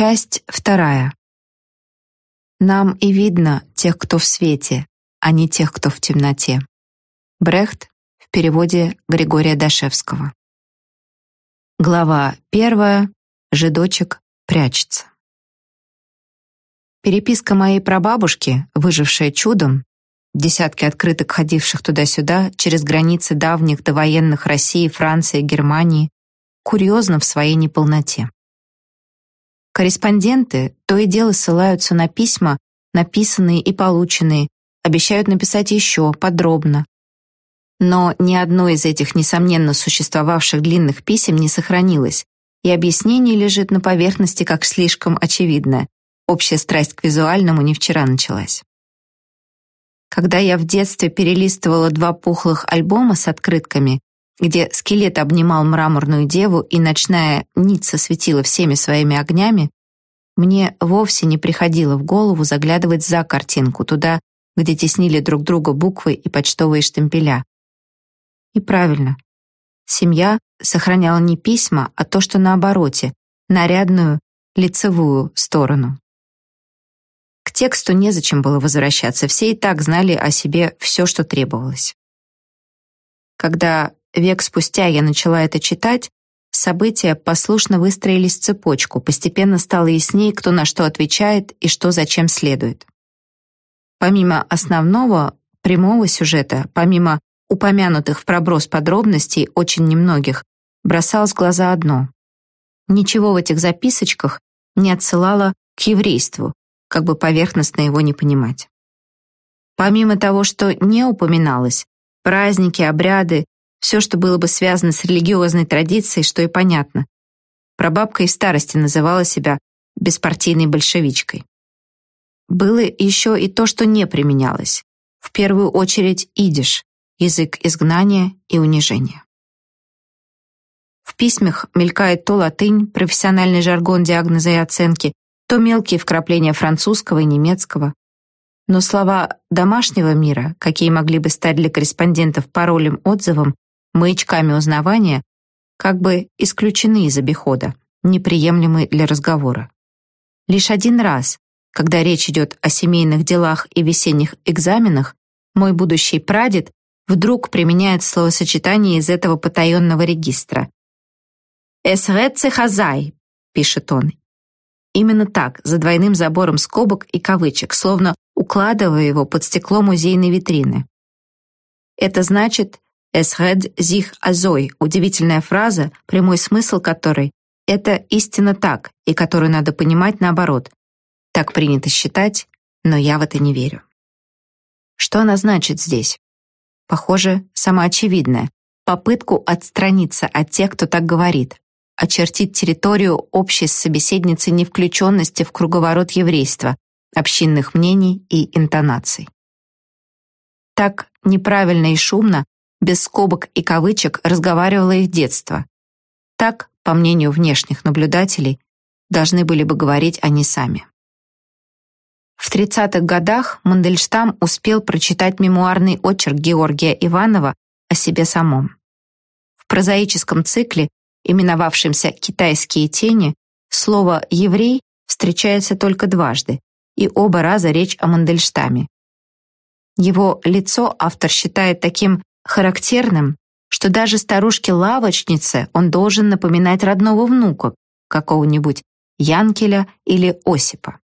Часть вторая. Нам и видно тех, кто в свете, а не тех, кто в темноте. Брехт в переводе Григория Дашевского. Глава первая. Жидочек прячется. Переписка моей прабабушки, выжившая чудом, десятки открыток, ходивших туда-сюда через границы давних довоенных России, Франции, Германии, курьезно в своей неполноте. Корреспонденты то и дело ссылаются на письма, написанные и полученные, обещают написать еще, подробно. Но ни одно из этих, несомненно, существовавших длинных писем не сохранилось, и объяснение лежит на поверхности как слишком очевидное. Общая страсть к визуальному не вчера началась. Когда я в детстве перелистывала два пухлых альбома с открытками, где скелет обнимал мраморную деву и ночная ница светила всеми своими огнями, мне вовсе не приходило в голову заглядывать за картинку, туда, где теснили друг друга буквы и почтовые штемпеля. И правильно. Семья сохраняла не письма, а то, что на обороте, нарядную, лицевую сторону. К тексту незачем было возвращаться, все и так знали о себе все, что требовалось. Когда Век спустя я начала это читать, события послушно выстроились в цепочку, постепенно стало яснее, кто на что отвечает и что зачем следует. Помимо основного, прямого сюжета, помимо упомянутых в проброс подробностей, очень немногих, бросалось в глаза одно. Ничего в этих записочках не отсылало к еврейству, как бы поверхностно его не понимать. Помимо того, что не упоминалось, праздники, обряды, все, что было бы связано с религиозной традицией, что и понятно. Прабабка и в старости называла себя беспартийной большевичкой. Было еще и то, что не применялось. В первую очередь идиш, язык изгнания и унижения. В письмах мелькает то латынь, профессиональный жаргон диагноза и оценки, то мелкие вкрапления французского и немецкого. Но слова домашнего мира, какие могли бы стать для корреспондентов паролем отзывом, маячками узнавания как бы исключены из обихода, неприемлемы для разговора. Лишь один раз, когда речь идет о семейных делах и весенних экзаменах, мой будущий прадед вдруг применяет словосочетание из этого потаенного регистра. «Эсрэцэ хазай», — пишет он. Именно так, за двойным забором скобок и кавычек, словно укладывая его под стекло музейной витрины. Это значит Es red sich azoi – удивительная фраза, прямой смысл которой – это истинно так, и которую надо понимать наоборот. Так принято считать, но я в это не верю. Что она значит здесь? Похоже, самоочевидное. Попытку отстраниться от тех, кто так говорит, очертить территорию общей с собеседницей невключенности в круговорот еврейства, общинных мнений и интонаций. Так неправильно и шумно без скобок и кавычек разговаривало их детство. Так, по мнению внешних наблюдателей, должны были бы говорить они сами. В 30-х годах Мандельштам успел прочитать мемуарный очерк Георгия Иванова о себе самом. В прозаическом цикле, именовавшемся «Китайские тени», слово «еврей» встречается только дважды, и оба раза речь о Мандельштаме. Его лицо автор считает таким характерным, что даже старушке-лавочнице он должен напоминать родного внука, какого-нибудь Янкеля или Осипа.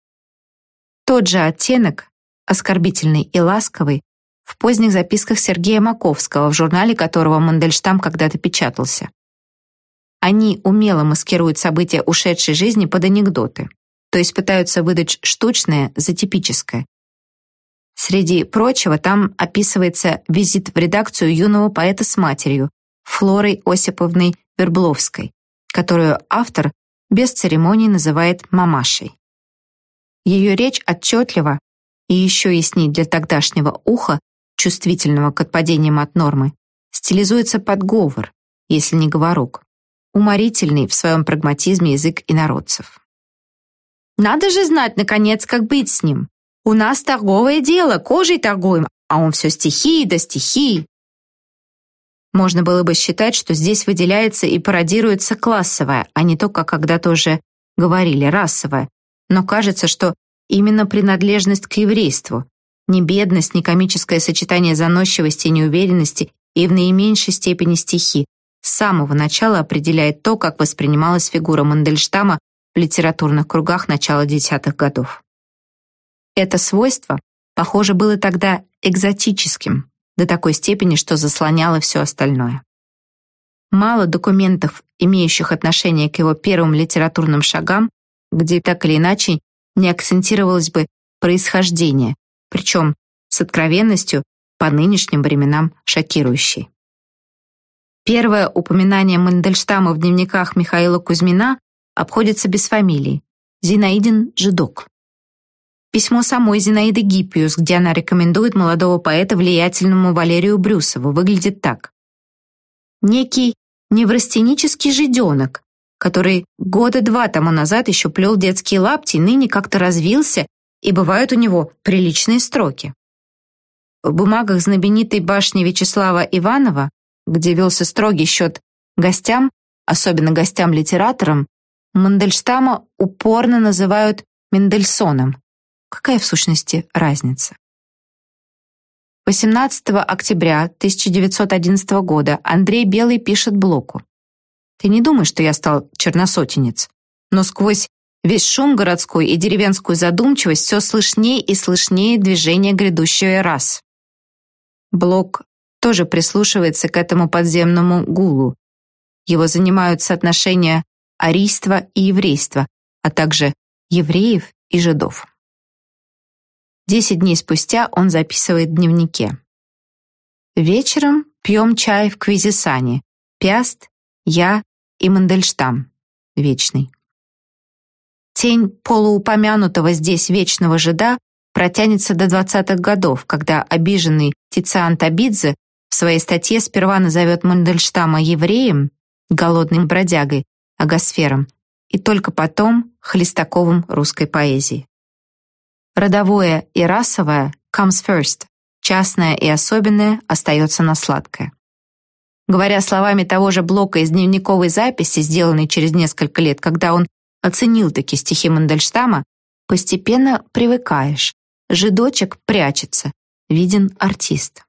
Тот же оттенок, оскорбительный и ласковый, в поздних записках Сергея Маковского, в журнале которого Мандельштам когда-то печатался. Они умело маскируют события ушедшей жизни под анекдоты, то есть пытаются выдать штучное за типическое, Среди прочего там описывается визит в редакцию юного поэта с матерью, Флорой Осиповной Вербловской, которую автор без церемоний называет «мамашей». Ее речь отчетлива и еще ясней для тогдашнего уха, чувствительного к отпадениям от нормы, стилизуется под говор, если не говорок, уморительный в своем прагматизме язык инородцев. «Надо же знать, наконец, как быть с ним», у нас торговое дело, кожей торгуем, а он все стихии да стихии. Можно было бы считать, что здесь выделяется и пародируется классовое, а не то, как когда-то уже говорили, расовая, но кажется, что именно принадлежность к еврейству, ни бедность, ни комическое сочетание заносчивости и неуверенности и в наименьшей степени стихи с самого начала определяет то, как воспринималась фигура Мандельштама в литературных кругах начала десятых годов. Это свойство, похоже, было тогда экзотическим, до такой степени, что заслоняло все остальное. Мало документов, имеющих отношение к его первым литературным шагам, где так или иначе не акцентировалось бы происхождение, причем с откровенностью по нынешним временам шокирующей. Первое упоминание Мандельштама в дневниках Михаила Кузьмина обходится без фамилии – Зинаидин Жидок. Письмо самой Зинаиды Гиппиус, где она рекомендует молодого поэта влиятельному Валерию Брюсову, выглядит так. Некий неврастенический жиденок, который года два тому назад еще плел детские лапти, ныне как-то развился, и бывают у него приличные строки. В бумагах знаменитой башни Вячеслава Иванова, где велся строгий счет гостям, особенно гостям-литераторам, Мандельштама упорно называют Мендельсоном. Какая в сущности разница? 18 октября 1911 года Андрей Белый пишет Блоку. «Ты не думай, что я стал черносотенец, но сквозь весь шум городской и деревенскую задумчивость все слышнее и слышнее движение грядущего раз. Блок тоже прислушивается к этому подземному гулу. Его занимают соотношения арийства и еврейства, а также евреев и жидов. Десять дней спустя он записывает в дневнике. Вечером пьем чай в Квизисане. Пяст, я и Мандельштам. Вечный. Тень полуупомянутого здесь вечного жида протянется до двадцатых годов, когда обиженный Тициан Табидзе в своей статье сперва назовет Мандельштама евреем, голодным бродягой, агосфером, и только потом Хлестаковым русской поэзии. Родовое и расовое comes first, частное и особенное остается на сладкое. Говоря словами того же Блока из дневниковой записи, сделанной через несколько лет, когда он оценил такие стихи Мандельштама, постепенно привыкаешь. Жидочек прячется, виден артист.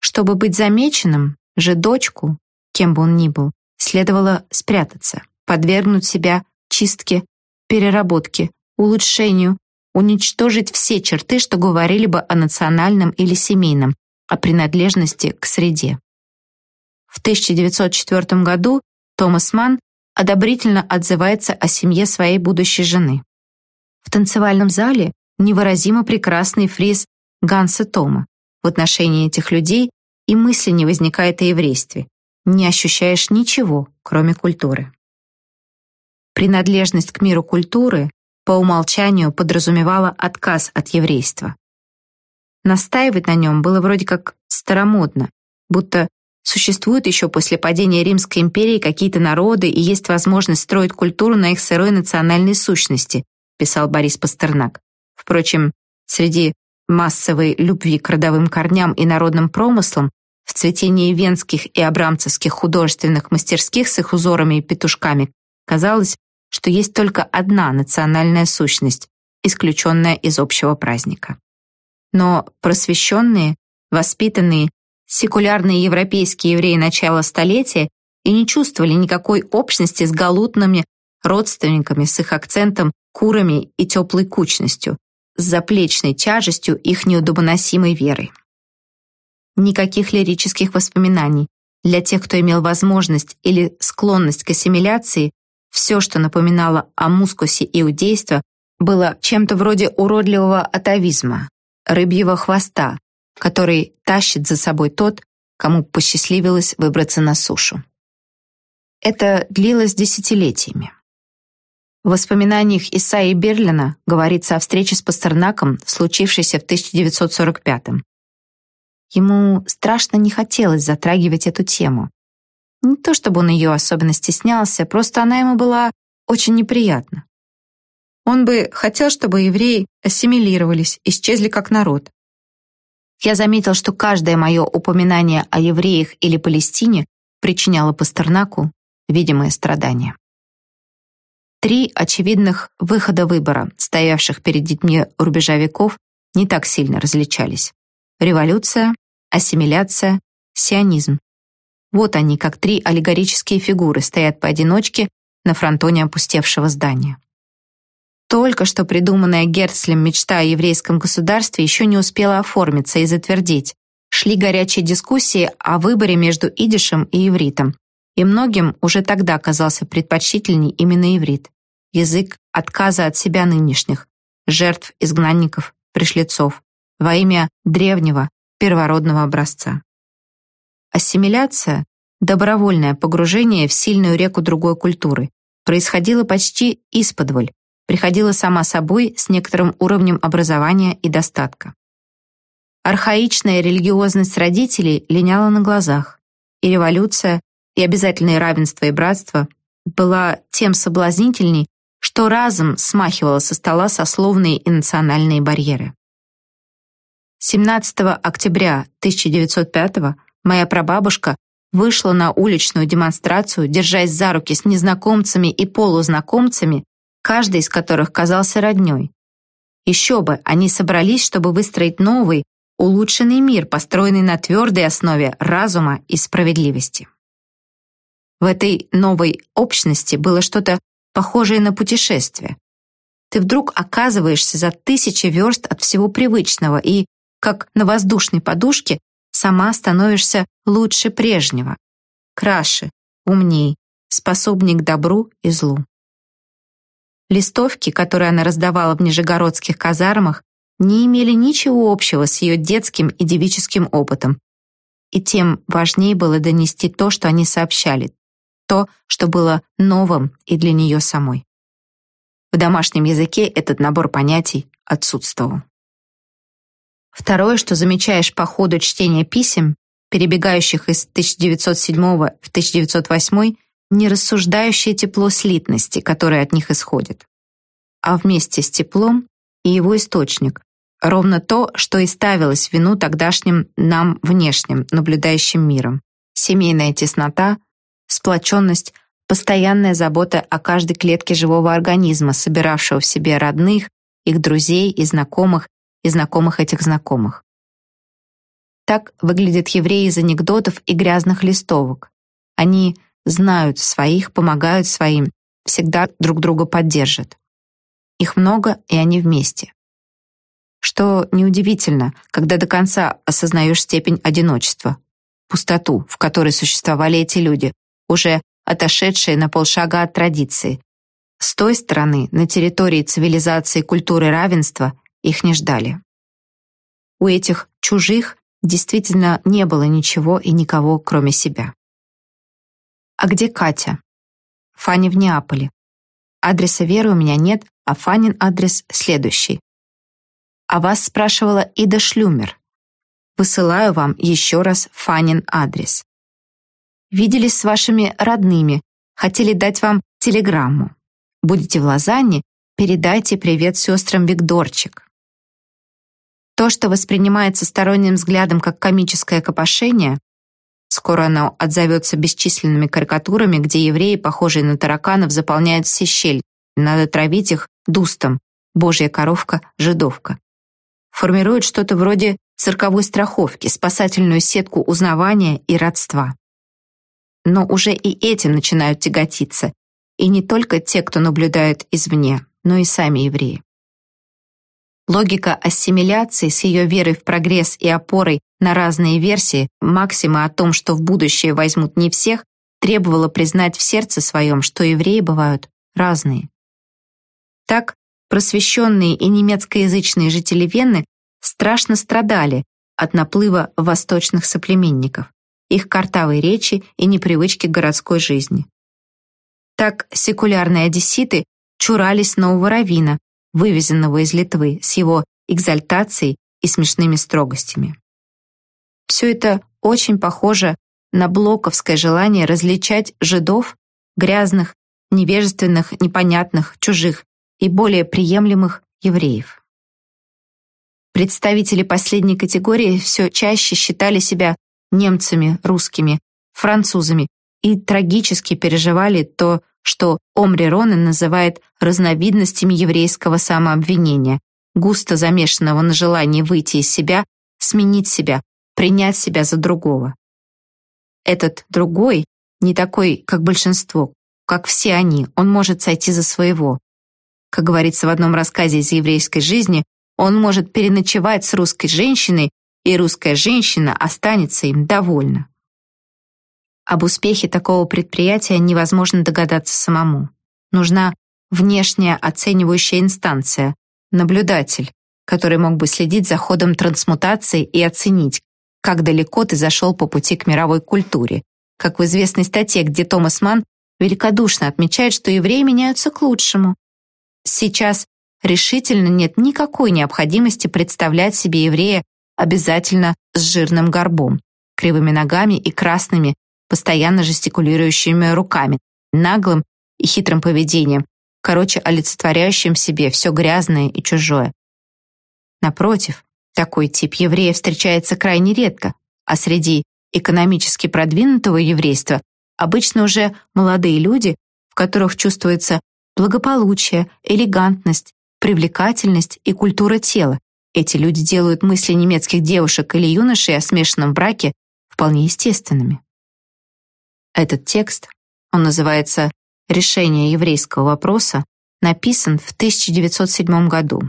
Чтобы быть замеченным, жидочку, кем бы он ни был, следовало спрятаться, подвергнуть себя чистке, переработке, улучшению, уничтожить все черты, что говорили бы о национальном или семейном, о принадлежности к среде. В 1904 году Томас Манн одобрительно отзывается о семье своей будущей жены. В танцевальном зале невыразимо прекрасный фриз Ганса Тома. В отношении этих людей и мысли не возникает о еврействе. Не ощущаешь ничего, кроме культуры. Принадлежность к миру культуры по умолчанию подразумевала отказ от еврейства. Настаивать на нем было вроде как старомодно, будто существуют еще после падения Римской империи какие-то народы и есть возможность строить культуру на их сырой национальной сущности, писал Борис Пастернак. Впрочем, среди массовой любви к родовым корням и народным промыслам в цветении венских и абрамцевских художественных мастерских с их узорами и петушками казалось, что есть только одна национальная сущность, исключенная из общего праздника. Но просвещенные, воспитанные, секулярные европейские евреи начала столетия и не чувствовали никакой общности с галутными родственниками с их акцентом, курами и теплой кучностью, с заплечной тяжестью их неудобоносимой веры. Никаких лирических воспоминаний. Для тех, кто имел возможность или склонность к ассимиляции, все, что напоминало о мускусе иудейства, было чем-то вроде уродливого атовизма, рыбьего хвоста, который тащит за собой тот, кому посчастливилось выбраться на сушу. Это длилось десятилетиями. В воспоминаниях Исаи Берлина говорится о встрече с Пастернаком, случившейся в 1945 -м. Ему страшно не хотелось затрагивать эту тему, не то чтобы он ее особенно стеснялся, просто она ему была очень неприятна. Он бы хотел, чтобы евреи ассимилировались, исчезли как народ. Я заметил, что каждое мое упоминание о евреях или Палестине причиняло Пастернаку видимое страдание. Три очевидных выхода выбора, стоявших перед детьми рубежа веков, не так сильно различались. Революция, ассимиляция, сионизм. Вот они, как три аллегорические фигуры, стоят поодиночке на фронтоне опустевшего здания. Только что придуманная Герцлем мечта о еврейском государстве еще не успела оформиться и затвердить. Шли горячие дискуссии о выборе между идишем и ивритом, и многим уже тогда казался предпочтительней именно иврит. Язык отказа от себя нынешних, жертв, изгнанников, пришлецов, во имя древнего, первородного образца. Ассимиляция, добровольное погружение в сильную реку другой культуры, происходило почти исподволь, приходила сама собой с некоторым уровнем образования и достатка. Архаичная религиозность родителей линяла на глазах, и революция, и обязательное равенство и братство была тем соблазнительней, что разом смахивала со стола сословные и национальные барьеры. 17 октября 1905 моя прабабушка вышла на уличную демонстрацию, держась за руки с незнакомцами и полузнакомцами, каждый из которых казался роднёй. Еще бы, они собрались, чтобы выстроить новый, улучшенный мир, построенный на твердой основе разума и справедливости. В этой новой общности было что-то похожее на путешествие. Ты вдруг оказываешься за тысячи верст от всего привычного и, как на воздушной подушке, сама становишься лучше прежнего, краше, умней, способней к добру и злу. Листовки, которые она раздавала в нижегородских казармах, не имели ничего общего с ее детским и девическим опытом. И тем важнее было донести то, что они сообщали, то, что было новым и для нее самой. В домашнем языке этот набор понятий отсутствовал. Второе, что замечаешь по ходу чтения писем, перебегающих из 1907 в 1908, нерассуждающее тепло слитности, которое от них исходит. А вместе с теплом и его источник, ровно то, что и ставилось в вину тогдашним нам внешним, наблюдающим миром. Семейная теснота, сплоченность, постоянная забота о каждой клетке живого организма, собиравшего в себе родных, их друзей и знакомых, и знакомых этих знакомых. Так выглядят евреи из анекдотов и грязных листовок. Они знают своих, помогают своим, всегда друг друга поддержат. Их много, и они вместе. Что неудивительно, когда до конца осознаешь степень одиночества, пустоту, в которой существовали эти люди, уже отошедшие на полшага от традиции. С той стороны, на территории цивилизации культуры равенства, их не ждали. У этих чужих действительно не было ничего и никого, кроме себя. «А где Катя?» «Фаня в Неаполе. Адреса Веры у меня нет, а Фанин адрес следующий. А вас спрашивала Ида Шлюмер. Высылаю вам еще раз Фанин адрес. Виделись с вашими родными, хотели дать вам телеграмму. Будете в Лозанне, передайте привет сестрам Викторчик. То, что воспринимается сторонним взглядом как комическое копошение, Скоро оно отзовется бесчисленными карикатурами, где евреи, похожие на тараканов, заполняют все щели. Надо травить их дустом. Божья коровка, жидовка. Формирует что-то вроде цирковой страховки, спасательную сетку узнавания и родства. Но уже и этим начинают тяготиться. И не только те, кто наблюдает извне, но и сами евреи. Логика ассимиляции с ее верой в прогресс и опорой на разные версии, максима о том, что в будущее возьмут не всех, требовала признать в сердце своем, что евреи бывают разные. Так, просвещенные и немецкоязычные жители Вены страшно страдали от наплыва восточных соплеменников, их картавой речи и непривычки к городской жизни. Так секулярные одесситы чурались нового равина, вывезенного из Литвы с его экзальтацией и смешными строгостями. Все это очень похоже на блоковское желание различать жидов, грязных, невежественных, непонятных, чужих и более приемлемых евреев. Представители последней категории все чаще считали себя немцами, русскими, французами и трагически переживали то, что Омри Ронен называет разновидностями еврейского самообвинения, густо замешанного на желании выйти из себя, сменить себя, принять себя за другого. Этот другой не такой, как большинство, как все они, он может сойти за своего. Как говорится в одном рассказе из еврейской жизни, он может переночевать с русской женщиной, и русская женщина останется им довольна. Об успехе такого предприятия невозможно догадаться самому. Нужна внешняя оценивающая инстанция, наблюдатель, который мог бы следить за ходом трансмутации и оценить, как далеко ты зашел по пути к мировой культуре, как в известной статье, где Томас Манн великодушно отмечает, что евреи меняются к лучшему. Сейчас решительно нет никакой необходимости представлять себе еврея обязательно с жирным горбом, кривыми ногами и красными, постоянно жестикулирующими руками, наглым и хитрым поведением, короче, олицетворяющим себе все грязное и чужое. Напротив, такой тип еврея встречается крайне редко, а среди экономически продвинутого еврейства обычно уже молодые люди, в которых чувствуется благополучие, элегантность, привлекательность и культура тела. Эти люди делают мысли немецких девушек или юношей о смешанном браке вполне естественными. Этот текст, он называется «Решение еврейского вопроса», написан в 1907 году.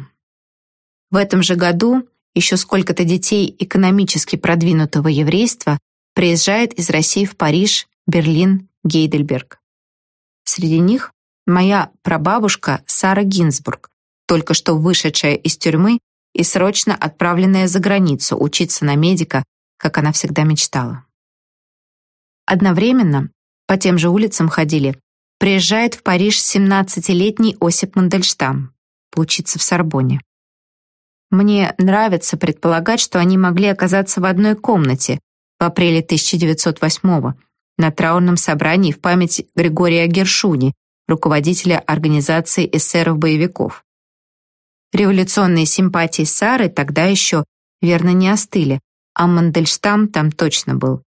В этом же году еще сколько-то детей экономически продвинутого еврейства приезжает из России в Париж, Берлин, Гейдельберг. Среди них моя прабабушка Сара Гинзбург, только что вышедшая из тюрьмы и срочно отправленная за границу учиться на медика, как она всегда мечтала. Одновременно, по тем же улицам ходили, приезжает в Париж 17-летний Осип Мандельштам поучиться в Сорбонне. Мне нравится предполагать, что они могли оказаться в одной комнате в апреле 1908 на траурном собрании в память Григория Гершуни, руководителя организации эсеров-боевиков. Революционные симпатии Сары тогда еще верно не остыли, а Мандельштам там точно был.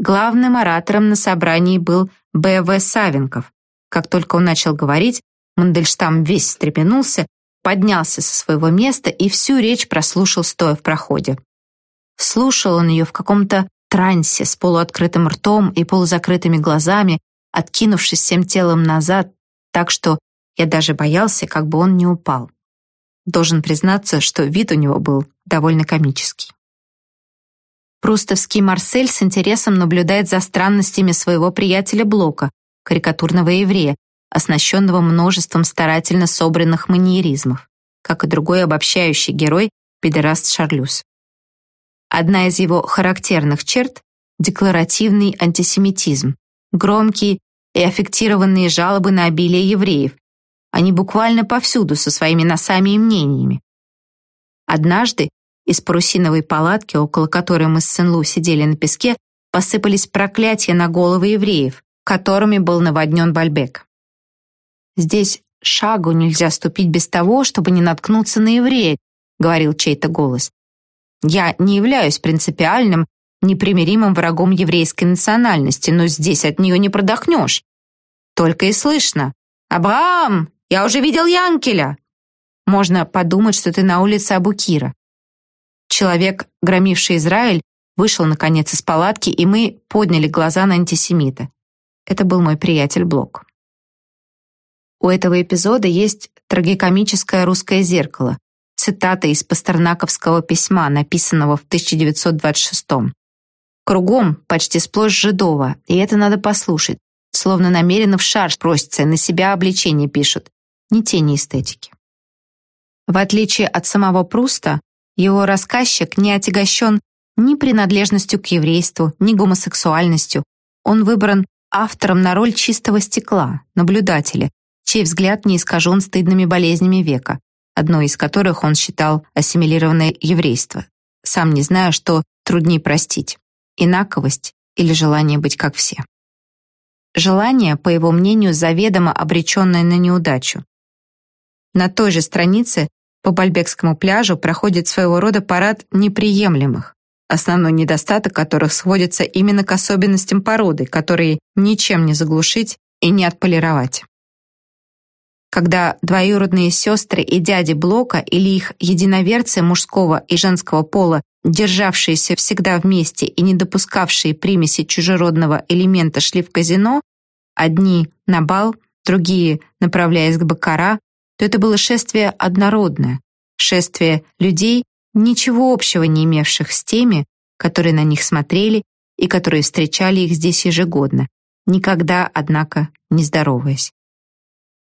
Главным оратором на собрании был Б.В. Савенков. Как только он начал говорить, Мандельштам весь встрепенулся, поднялся со своего места и всю речь прослушал, стоя в проходе. Слушал он ее в каком-то трансе с полуоткрытым ртом и полузакрытыми глазами, откинувшись всем телом назад, так что я даже боялся, как бы он не упал. Должен признаться, что вид у него был довольно комический. Прустовский Марсель с интересом наблюдает за странностями своего приятеля Блока, карикатурного еврея, оснащенного множеством старательно собранных маньеризмов, как и другой обобщающий герой, педераст Шарлюз. Одна из его характерных черт — декларативный антисемитизм, громкие и аффектированные жалобы на обилие евреев. Они буквально повсюду со своими носами и мнениями. Однажды из парусиновой палатки, около которой мы с Сен-Лу сидели на песке, посыпались проклятия на головы евреев, которыми был наводнен Бальбек. «Здесь шагу нельзя ступить без того, чтобы не наткнуться на еврея», говорил чей-то голос. «Я не являюсь принципиальным, непримиримым врагом еврейской национальности, но здесь от нее не продохнешь. Только и слышно. «Абрам, я уже видел Янкеля!» Можно подумать, что ты на улице Абукира. Человек, громивший Израиль, вышел, наконец, из палатки, и мы подняли глаза на антисемита. Это был мой приятель Блок. У этого эпизода есть трагикомическое русское зеркало, цитата из пастернаковского письма, написанного в 1926 -м. Кругом почти сплошь жидово, и это надо послушать, словно намеренно в шарж просится, на себя обличение пишут. Ни тени эстетики. В отличие от самого Пруста, его рассказчик не отягощен ни принадлежностью к еврейству, ни гомосексуальностью. Он выбран автором на роль чистого стекла, наблюдателя, чей взгляд не искажен стыдными болезнями века, одной из которых он считал ассимилированное еврейство. Сам не знаю, что труднее простить – инаковость или желание быть как все. Желание, по его мнению, заведомо обреченное на неудачу. На той же странице по Бальбекскому пляжу проходит своего рода парад неприемлемых, основной недостаток которых сводится именно к особенностям породы, которые ничем не заглушить и не отполировать. Когда двоюродные сестры и дяди Блока или их единоверцы мужского и женского пола, державшиеся всегда вместе и не допускавшие примеси чужеродного элемента, шли в казино, одни на бал, другие направляясь к Бакара, то это было шествие однородное, шествие людей, ничего общего не имевших с теми, которые на них смотрели и которые встречали их здесь ежегодно, никогда, однако, не здороваясь.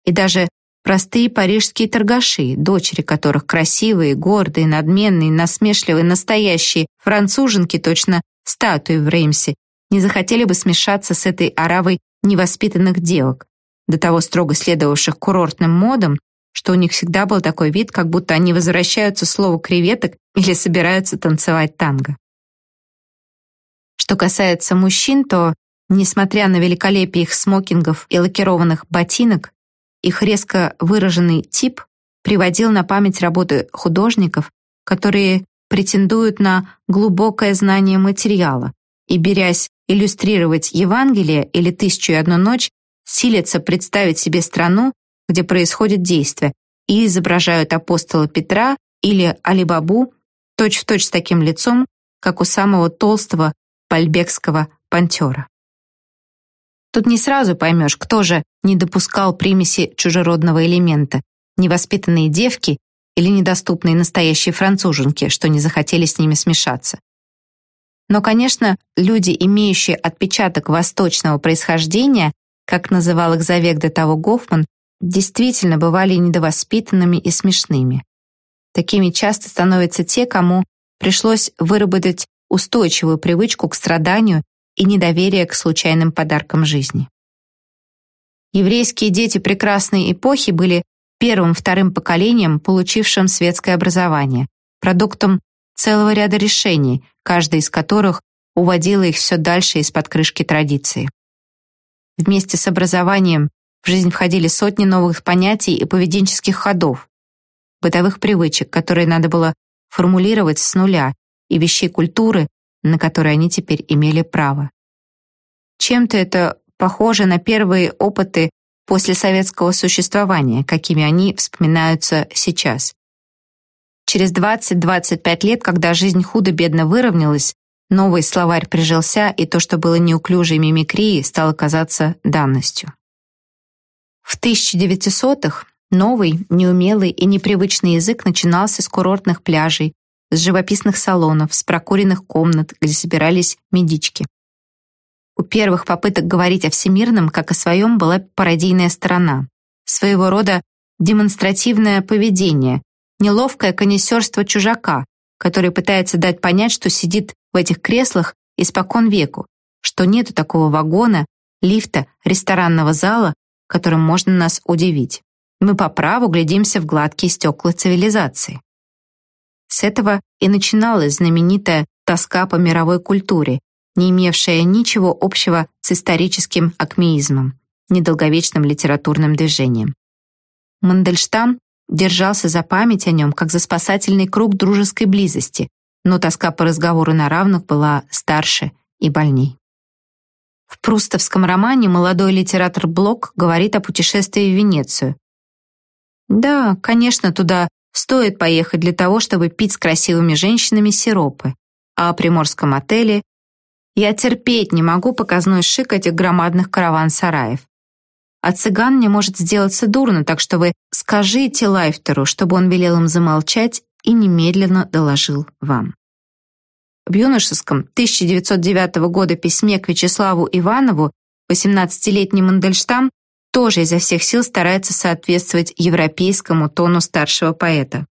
И даже простые парижские торгаши, дочери которых красивые, гордые, надменные, насмешливые, настоящие француженки, точно статуи в Реймсе, не захотели бы смешаться с этой оравой невоспитанных девок, до того строго следовавших курортным модам, что у них всегда был такой вид, как будто они возвращаются слову креветок или собираются танцевать танго. Что касается мужчин, то, несмотря на великолепие их смокингов и лакированных ботинок, их резко выраженный тип приводил на память работы художников, которые претендуют на глубокое знание материала и, берясь иллюстрировать Евангелие или «Тысячу и одну ночь», силятся представить себе страну, где происходит действие, и изображают апостола Петра или Алибабу точь-в-точь точь с таким лицом, как у самого толстого пальбекского пантера. Тут не сразу поймешь, кто же не допускал примеси чужеродного элемента, невоспитанные девки или недоступные настоящие француженки, что не захотели с ними смешаться. Но, конечно, люди, имеющие отпечаток восточного происхождения, как называл их за век до того Гофман, действительно бывали недовоспитанными и смешными. Такими часто становятся те, кому пришлось выработать устойчивую привычку к страданию и недоверие к случайным подаркам жизни. Еврейские дети прекрасной эпохи были первым-вторым поколением, получившим светское образование, продуктом целого ряда решений, каждая из которых уводила их все дальше из-под крышки традиции. Вместе с образованием в жизнь входили сотни новых понятий и поведенческих ходов, бытовых привычек, которые надо было формулировать с нуля, и вещей культуры, на которые они теперь имели право. Чем-то это похоже на первые опыты после советского существования, какими они вспоминаются сейчас. Через 20-25 лет, когда жизнь худо-бедно выровнялась, новый словарь прижился, и то, что было неуклюжей мимикрией, стало казаться данностью. В 1900-х новый, неумелый и непривычный язык начинался с курортных пляжей, с живописных салонов, с прокуренных комнат, где собирались медички. У первых попыток говорить о всемирном, как о своем, была пародийная сторона. Своего рода демонстративное поведение, неловкое коннессерство чужака, который пытается дать понять, что сидит в этих креслах испокон веку, что нету такого вагона, лифта, ресторанного зала, которым можно нас удивить. Мы по праву глядимся в гладкие стекла цивилизации. С этого и начиналась знаменитая тоска по мировой культуре, не имевшая ничего общего с историческим акмеизмом, недолговечным литературным движением. Мандельштам держался за память о нем, как за спасательный круг дружеской близости, но тоска по разговору на равных была старше и больней. В прустовском романе молодой литератор Блок говорит о путешествии в Венецию. Да, конечно, туда стоит поехать для того, чтобы пить с красивыми женщинами сиропы, а о приморском отеле я терпеть не могу показной шик этих громадных караван-сараев. А цыган мне может сделаться дурно, так что вы скажите Лайфтеру, чтобы он велел им замолчать и немедленно доложил вам. В юношеском 1909 года письме к Вячеславу Иванову 18-летний Мандельштам тоже изо всех сил старается соответствовать европейскому тону старшего поэта.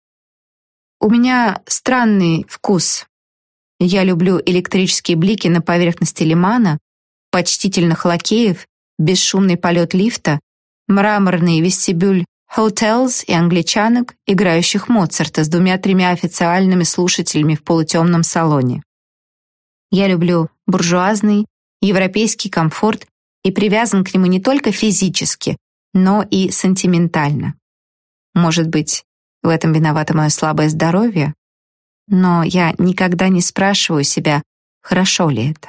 У меня странный вкус. Я люблю электрические блики на поверхности лимана, почтительных лакеев, бесшумный полет лифта, мраморный вестибюль hotels и англичанок, играющих Моцарта с двумя-тремя официальными слушателями в полутемном салоне. Я люблю буржуазный, европейский комфорт и привязан к нему не только физически, но и сентиментально. Может быть, в этом виновато мое слабое здоровье, но я никогда не спрашиваю себя, хорошо ли это.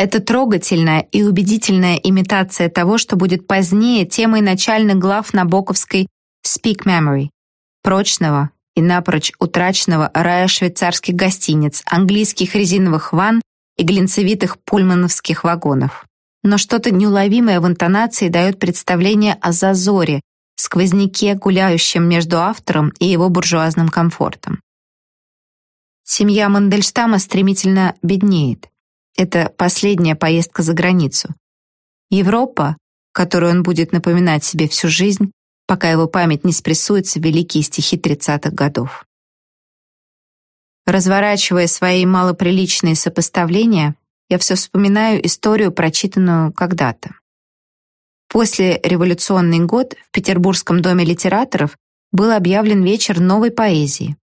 Это трогательная и убедительная имитация того, что будет позднее темой начальных глав Набоковской «Speak Memory» — прочного и напрочь утраченного рая швейцарских гостиниц, английских резиновых ванн и глинцевитых пульмановских вагонов. Но что-то неуловимое в интонации дает представление о зазоре, сквозняке, гуляющем между автором и его буржуазным комфортом. Семья Мандельштама стремительно беднеет. Это последняя поездка за границу. Европа, которую он будет напоминать себе всю жизнь, пока его память не спрессуется в великие стихи 30-х годов. Разворачивая свои малоприличные сопоставления, я все вспоминаю историю, прочитанную когда-то. После революционный год в Петербургском доме литераторов был объявлен вечер новой поэзии.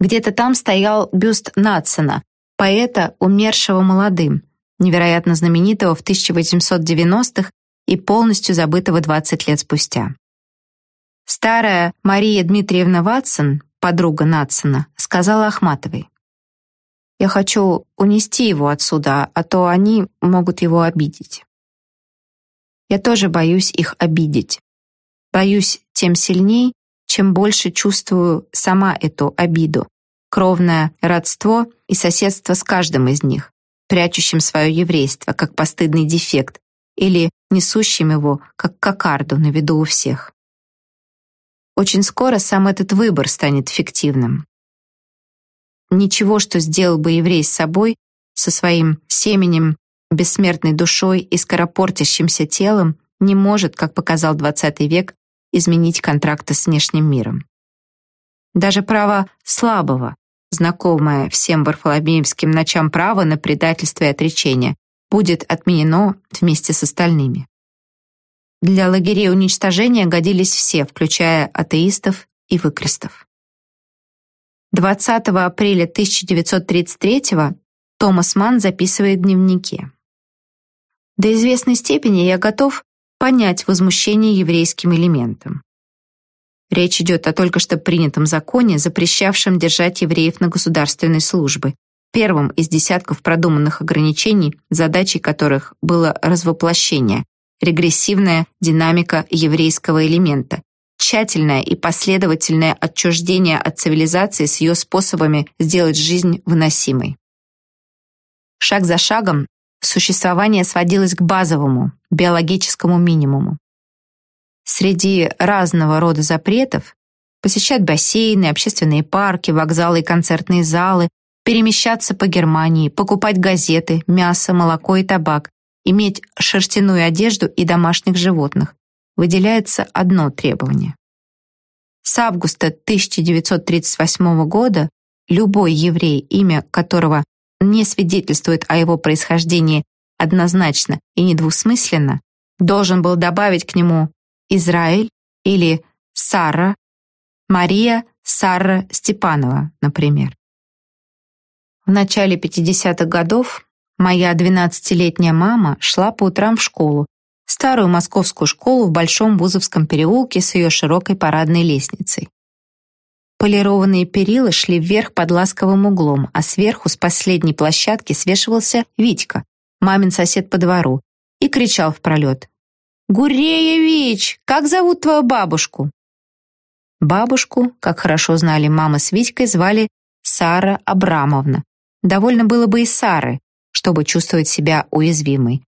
Где-то там стоял бюст Натсона, поэта, умершего молодым, невероятно знаменитого в 1890-х и полностью забытого 20 лет спустя. Старая Мария Дмитриевна Ватсон, подруга Натсона, сказала Ахматовой, «Я хочу унести его отсюда, а то они могут его обидеть». Я тоже боюсь их обидеть. Боюсь тем сильней, чем больше чувствую сама эту обиду, кровное родство и соседство с каждым из них, прячущим свое еврейство как постыдный дефект или несущим его как кокарду на виду у всех. Очень скоро сам этот выбор станет фиктивным. Ничего, что сделал бы еврей с собой, со своим семенем бессмертной душой и скоропортящимся телом не может, как показал XX век, изменить контракта с внешним миром. Даже право слабого, знакомое всем варфоломеевским ночам право на предательство и отречение, будет отменено вместе с остальными. Для лагерей уничтожения годились все, включая атеистов и выкрестов. 20 апреля 1933 Томас Манн записывает в дневнике. До известной степени я готов понять возмущение еврейским элементом. Речь идет о только что принятом законе, запрещавшем держать евреев на государственной службе, первом из десятков продуманных ограничений, задачей которых было развоплощение, регрессивная динамика еврейского элемента, тщательное и последовательное отчуждение от цивилизации с ее способами сделать жизнь выносимой. Шаг за шагом существование сводилось к базовому, биологическому минимуму. Среди разного рода запретов посещать бассейны, общественные парки, вокзалы и концертные залы, перемещаться по Германии, покупать газеты, мясо, молоко и табак, иметь шерстяную одежду и домашних животных, выделяется одно требование. С августа 1938 года любой еврей, имя которого не свидетельствует о его происхождении однозначно и недвусмысленно, должен был добавить к нему Израиль или Сара, Мария Сара Степанова, например. В начале 50-х годов моя 12-летняя мама шла по утрам в школу, старую московскую школу в Большом Бузовском переулке с ее широкой парадной лестницей. Полированные перила шли вверх под ласковым углом, а сверху с последней площадки свешивался Витька, мамин сосед по двору, и кричал в пролет. «Гуреевич, как зовут твою бабушку?» Бабушку, как хорошо знали мама с Витькой, звали Сара Абрамовна. Довольно было бы и Сары, чтобы чувствовать себя уязвимой.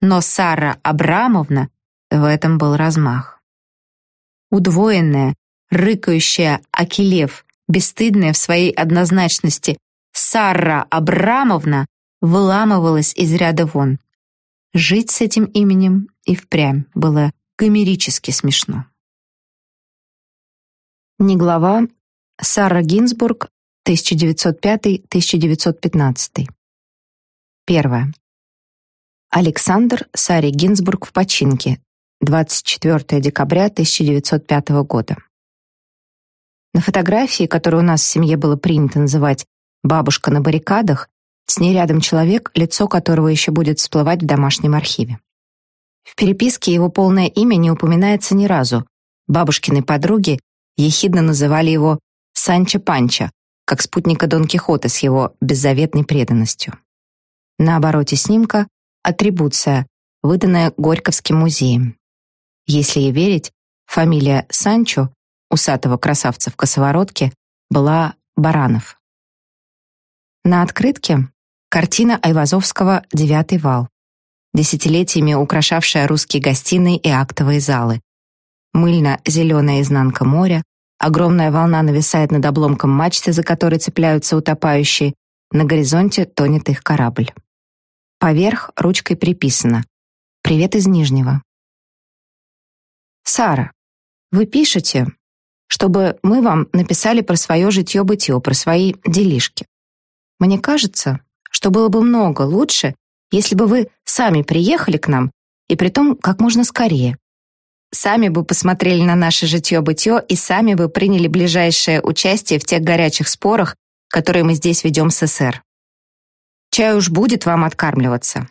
Но Сара Абрамовна в этом был размах. Удвоенная, рыкающая Акилев, бесстыдная в своей однозначности, Сара Абрамовна выламывалась из ряда вон. Жить с этим именем и впрямь было гомерически смешно. Не глава Сара Гинзбург, 1905-1915. Первое. Александр Саре Гинзбург в починке. 24 декабря 1905 года. На фотографии, которую у нас в семье было принято называть «бабушка на баррикадах», с ней рядом человек, лицо которого еще будет всплывать в домашнем архиве. В переписке его полное имя не упоминается ни разу. Бабушкины подруги ехидно называли его Санчо Панчо, как спутника Дон Кихота с его беззаветной преданностью. На обороте снимка атрибуция, выданная Горьковским музеем. Если ей верить, фамилия Санчо, усатого красавца в косоворотке, была Баранов. На открытке картина Айвазовского «Девятый вал», десятилетиями украшавшая русские гостиные и актовые залы. Мыльно-зеленая изнанка моря, огромная волна нависает над обломком мачты, за которой цепляются утопающие, на горизонте тонет их корабль. Поверх ручкой приписано «Привет из Нижнего». «Сара, вы пишете, чтобы мы вам написали про свое житье-бытие, про свои делишки. Мне кажется, что было бы много лучше, если бы вы сами приехали к нам, и притом как можно скорее. Сами бы посмотрели на наше житье-бытие и сами бы приняли ближайшее участие в тех горячих спорах, которые мы здесь ведем с СССР. Чай уж будет вам откармливаться.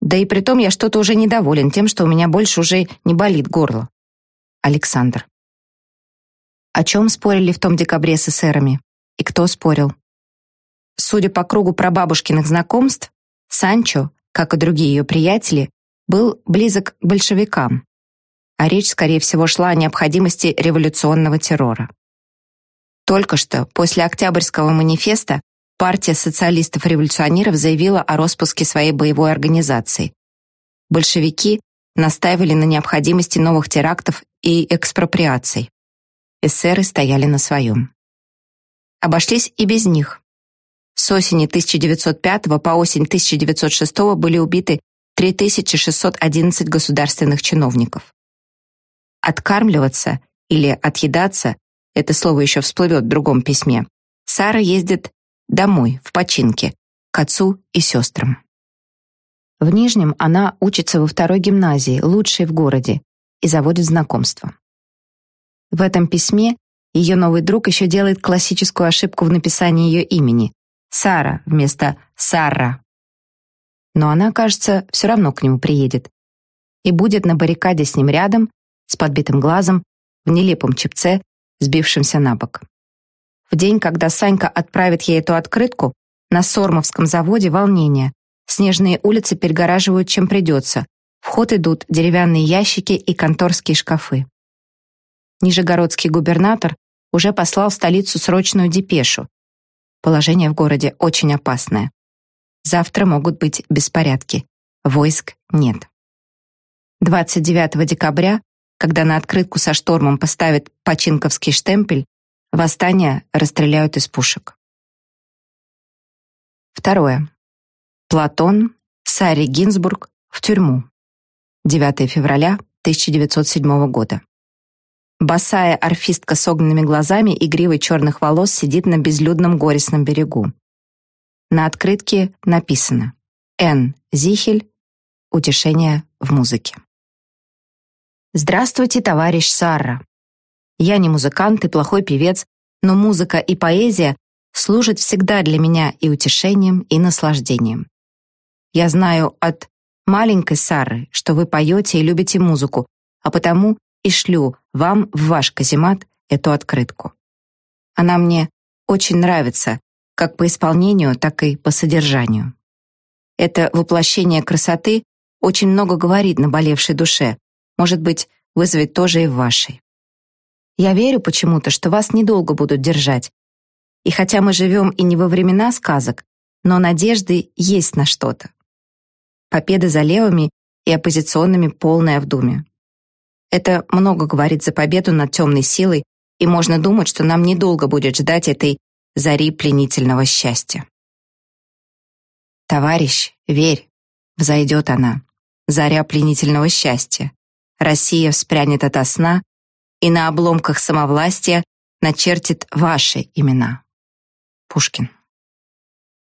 Да и притом я что-то уже недоволен тем, что у меня больше уже не болит горло. Александр. О чем спорили в том декабре с эсерами? И кто спорил? Судя по кругу прабабушкиных знакомств, Санчо, как и другие ее приятели, был близок к большевикам, а речь, скорее всего, шла о необходимости революционного террора. Только что, после Октябрьского манифеста, партия социалистов-революционеров заявила о распуске своей боевой организации. Большевики настаивали на необходимости новых терактов и экспроприаций. Эсеры стояли на своем. Обошлись и без них. С осени 1905 по осень 1906 были убиты 3611 государственных чиновников. Откармливаться или отъедаться это слово еще всплывет в другом письме, Сара ездит домой, в починке, к отцу и сестрам. В Нижнем она учится во второй гимназии, лучшей в городе, и заводит знакомство. В этом письме ее новый друг еще делает классическую ошибку в написании ее имени — Сара вместо Сара. Но она, кажется, все равно к нему приедет и будет на баррикаде с ним рядом, с подбитым глазом, в нелепом чепце, сбившимся на бок. В день, когда Санька отправит ей эту открытку, на Сормовском заводе волнение. Снежные улицы перегораживают, чем придется. В ход идут деревянные ящики и конторские шкафы. Нижегородский губернатор уже послал в столицу срочную депешу. Положение в городе очень опасное. Завтра могут быть беспорядки. Войск нет. 29 декабря когда на открытку со штормом поставят починковский штемпель, восстание расстреляют из пушек. Второе. Платон, Сари Гинзбург в тюрьму. 9 февраля 1907 года. Босая орфистка с огненными глазами и гривой черных волос сидит на безлюдном горестном берегу. На открытке написано «Н. Зихель. Утешение в музыке». Здравствуйте, товарищ Сарра. Я не музыкант и плохой певец, но музыка и поэзия служат всегда для меня и утешением, и наслаждением. Я знаю от маленькой Сары, что вы поете и любите музыку, а потому и шлю вам в ваш каземат эту открытку. Она мне очень нравится, как по исполнению, так и по содержанию. Это воплощение красоты очень много говорит на болевшей душе, может быть, вызовет тоже и в вашей. Я верю почему-то, что вас недолго будут держать. И хотя мы живем и не во времена сказок, но надежды есть на что-то. Победа за левыми и оппозиционными полная в думе. Это много говорит за победу над темной силой, и можно думать, что нам недолго будет ждать этой зари пленительного счастья. Товарищ, верь, взойдет она, заря пленительного счастья. Россия вспрянет ото сна и на обломках самовластия начертит ваши имена. Пушкин.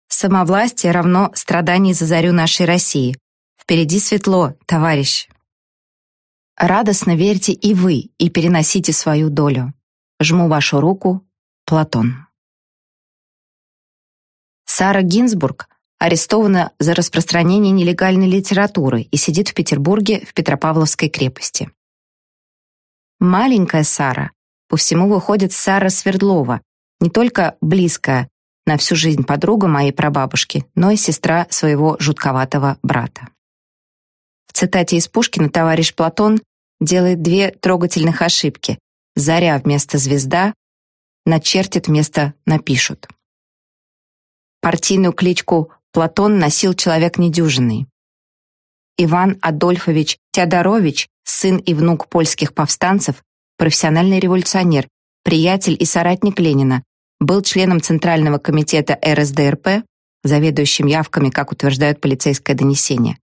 Самовластие равно страданий за зарю нашей России. Впереди светло, товарищ. Радостно верьте и вы, и переносите свою долю. Жму вашу руку, Платон. Сара Гинзбург арестована за распространение нелегальной литературы и сидит в Петербурге в Петропавловской крепости. Маленькая Сара, по всему выходит Сара Свердлова, не только близкая, на всю жизнь подруга моей прабабушки, но и сестра своего жутковатого брата. В цитате из Пушкина товарищ Платон делает две трогательных ошибки. «Заря» вместо «звезда», «начертит» вместо «напишут». Партийную кличку Платон носил человек недюжинный. Иван Адольфович Теодорович, сын и внук польских повстанцев, профессиональный революционер, приятель и соратник Ленина, был членом Центрального комитета РСДРП, заведующим явками, как утверждают полицейское донесение.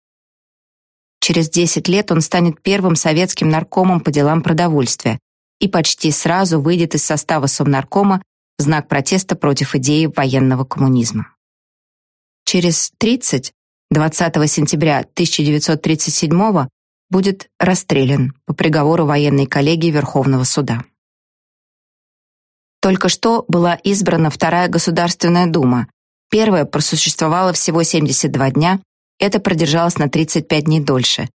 Через 10 лет он станет первым советским наркомом по делам продовольствия и почти сразу выйдет из состава Совнаркома в знак протеста против идеи военного коммунизма. Через 30, 20 сентября 1937 будет расстрелян по приговору военной коллегии Верховного суда. Только что была избрана вторая Государственная Дума. Первая просуществовала всего 72 дня, это продержалось на 35 дней дольше.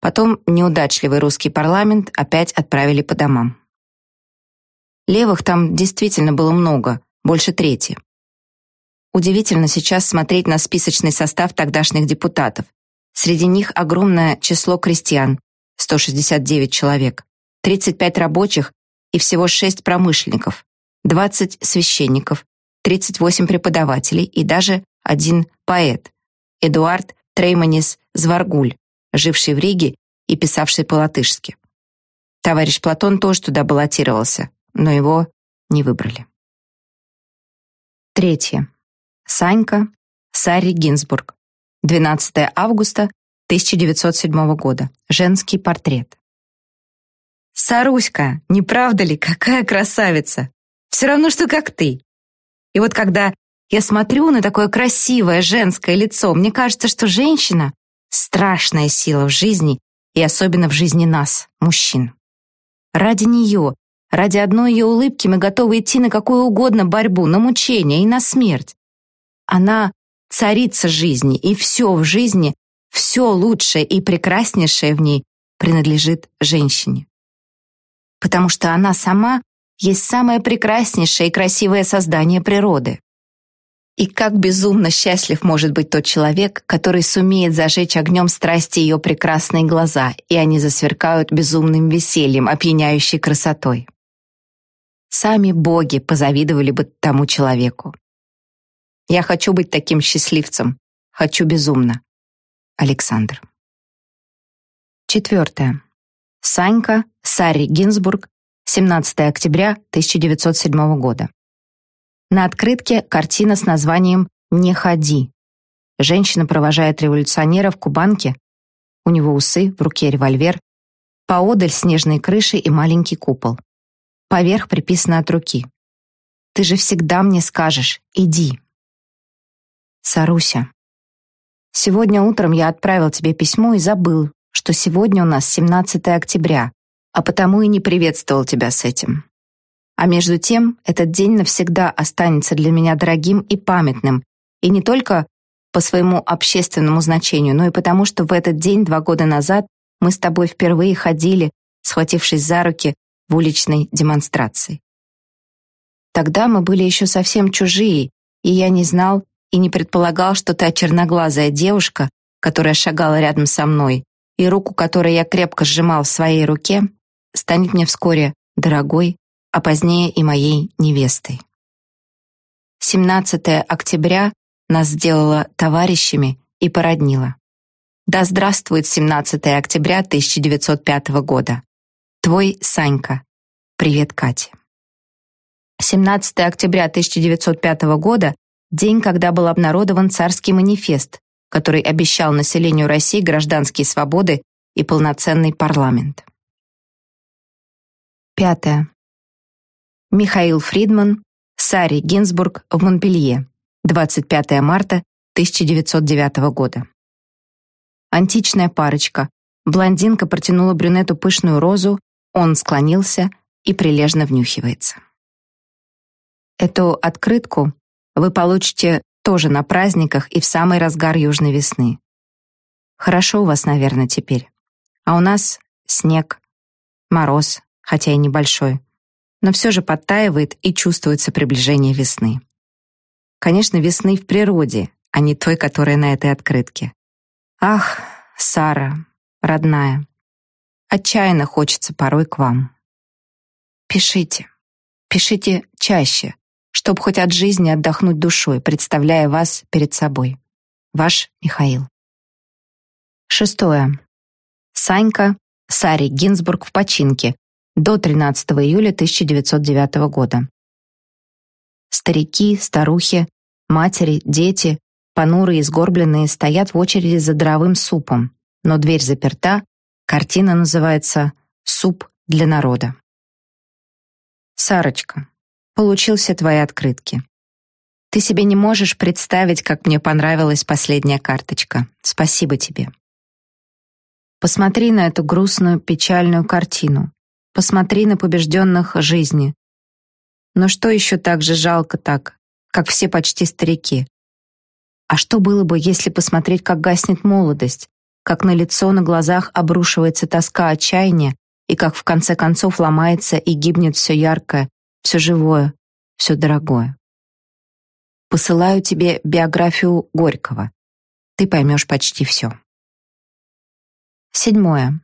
Потом неудачливый русский парламент опять отправили по домам. Левых там действительно было много, больше трети. Удивительно сейчас смотреть на списочный состав тогдашних депутатов. Среди них огромное число крестьян, 169 человек, 35 рабочих и всего 6 промышленников. 20 священников, 38 преподавателей и даже один поэт, Эдуард Трейманис Зваргуль, живший в Риге и писавший по-латышски. Товарищ Платон тоже туда баллотировался, но его не выбрали. Третье. Санька Сари Гинзбург. 12 августа 1907 года. Женский портрет. Саруська, не правда ли, какая красавица? Все равно, что как ты. И вот когда я смотрю на такое красивое женское лицо, мне кажется, что женщина — страшная сила в жизни, и особенно в жизни нас, мужчин. Ради нее, ради одной ее улыбки мы готовы идти на какую угодно борьбу, на мучение и на смерть. Она — царица жизни, и все в жизни, все лучшее и прекраснейшее в ней принадлежит женщине. Потому что она сама есть самое прекраснейшее и красивое создание природы. И как безумно счастлив может быть тот человек, который сумеет зажечь огнем страсти ее прекрасные глаза, и они засверкают безумным весельем, опьяняющей красотой. Сами боги позавидовали бы тому человеку. Я хочу быть таким счастливцем. Хочу безумно. Александр. Четвертое. Санька, Сари Гинзбург, 17 октября 1907 года. На открытке картина с названием «Не ходи». Женщина провожает революционера в Кубанке. У него усы, в руке револьвер. Поодаль снежные крыши и маленький купол. Поверх приписано от руки. «Ты же всегда мне скажешь, иди». Саруся. Сегодня утром я отправил тебе письмо и забыл, что сегодня у нас 17 октября, а потому и не приветствовал тебя с этим. А между тем, этот день навсегда останется для меня дорогим и памятным, и не только по своему общественному значению, но и потому, что в этот день два года назад мы с тобой впервые ходили, схватившись за руки в уличной демонстрации. Тогда мы были еще совсем чужие, и я не знал и не предполагал, что та черноглазая девушка, которая шагала рядом со мной, и руку которой я крепко сжимал в своей руке, станет мне вскоре дорогой, а позднее и моей невестой. 17 октября нас сделало товарищами и породнило. Да здравствует 17 октября 1905 года. Твой Санька. Привет, Катя. 17 октября 1905 года день, когда был обнародован царский манифест, который обещал населению России гражданские свободы и полноценный парламент. Пятое. Михаил Фридман, Сари Гинзбург в Монпелье, 25 марта 1909 года. Античная парочка. Блондинка протянула брюнету пышную розу, он склонился и прилежно внюхивается. Эту открытку вы получите тоже на праздниках и в самый разгар южной весны. Хорошо у вас, наверное, теперь. А у нас снег, мороз, хотя и небольшой, но все же подтаивает и чувствуется приближение весны. Конечно, весны в природе, а не той, которая на этой открытке. Ах, Сара, родная, отчаянно хочется порой к вам. Пишите, пишите чаще, чтобы хоть от жизни отдохнуть душой, представляя вас перед собой. Ваш Михаил. Шестое. Санька Саре Гинзбург в починке до 13 июля 1909 года. Старики, старухи, матери, дети, понурые и сгорбленные, стоят в очереди за дровым супом, но дверь заперта, картина называется «Суп для народа». Сарочка, получил все твои открытки. Ты себе не можешь представить, как мне понравилась последняя карточка. Спасибо тебе. Посмотри на эту грустную, печальную картину. Посмотри на побежденных жизни. Но что еще так же жалко так, как все почти старики? А что было бы, если посмотреть, как гаснет молодость, как на лицо на глазах обрушивается тоска отчаяния, и как в конце концов ломается и гибнет все яркое, все живое, все дорогое. Посылаю тебе биографию Горького. Ты поймешь почти все. Седьмое.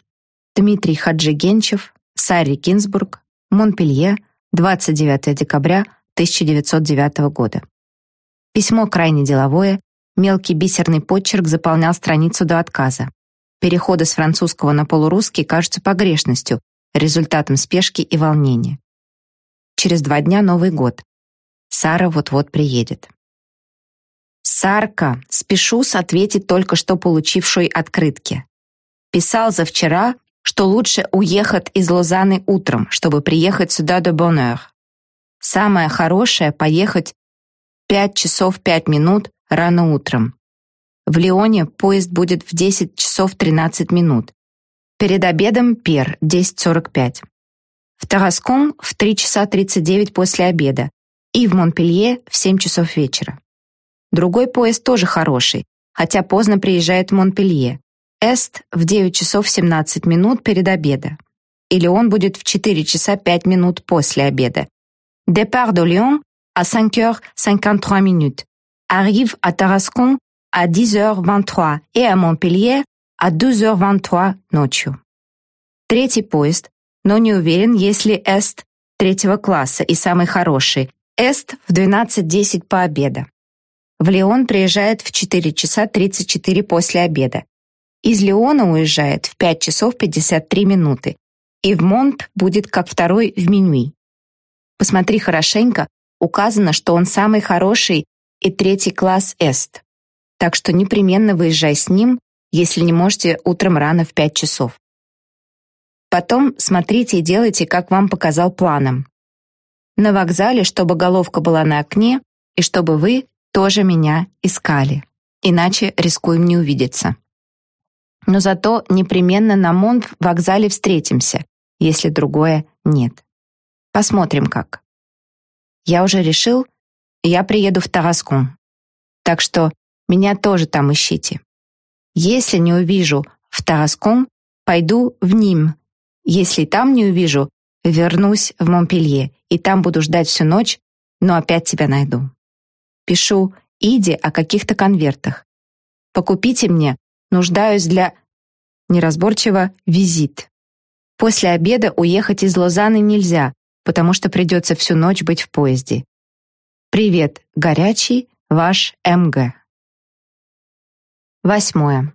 Дмитрий Хаджигенчев, Сарри Кинзбург, Монпелье, 29 декабря 1909 года. Письмо крайне деловое, мелкий бисерный подчерк заполнял страницу до отказа. Переходы с французского на полурусский кажутся погрешностью, результатом спешки и волнения. Через два дня Новый год. Сара вот-вот приедет. Сарка, спешусь ответить только что получившей открытки. Писал за вчера, что лучше уехать из Лозанны утром, чтобы приехать сюда до Боннер. Самое хорошее — поехать 5 часов 5 минут рано утром. В Лионе поезд будет в 10 часов 13 минут. Перед обедом Пер 10.45. В Тараском в 3 часа 39 после обеда и в Монпелье в 7 часов вечера. Другой поезд тоже хороший, хотя поздно приезжает в Монпелье. Эст в 9 часов 17 минут перед обеда. Или он будет в 4 часа 5 минут после обеда. Départ de Lyon à 5h53 minutes. Arrive à Tarascon à 10h23 et à Montpellier à 12h23 ночью. Третий поезд, но не уверен, если Эст третьего класса и самый хороший. Эст в 12.10 по обеда. В Лион приезжает в 4 часа 34 после обеда. Из Леона уезжает в 5 часов 53 минуты. И в Монт будет как второй в Минюи. Посмотри хорошенько, указано, что он самый хороший и третий класс Эст. Так что непременно выезжай с ним, если не можете утром рано в 5 часов. Потом смотрите и делайте, как вам показал планом. На вокзале, чтобы головка была на окне, и чтобы вы тоже меня искали. Иначе рискуем не увидеться. Но зато непременно на Монт вокзале встретимся, если другое нет. Посмотрим как. Я уже решил, я приеду в Тараскун. Так что меня тоже там ищите. Если не увижу в Тараскун, пойду в Ним. Если там не увижу, вернусь в Монпелье, и там буду ждать всю ночь, но опять тебя найду. Пишу Иде о каких-то конвертах. Покупите мне Нуждаюсь для... Неразборчиво визит. После обеда уехать из Лозанны нельзя, потому что придется всю ночь быть в поезде. Привет, горячий, ваш МГ. Восьмое.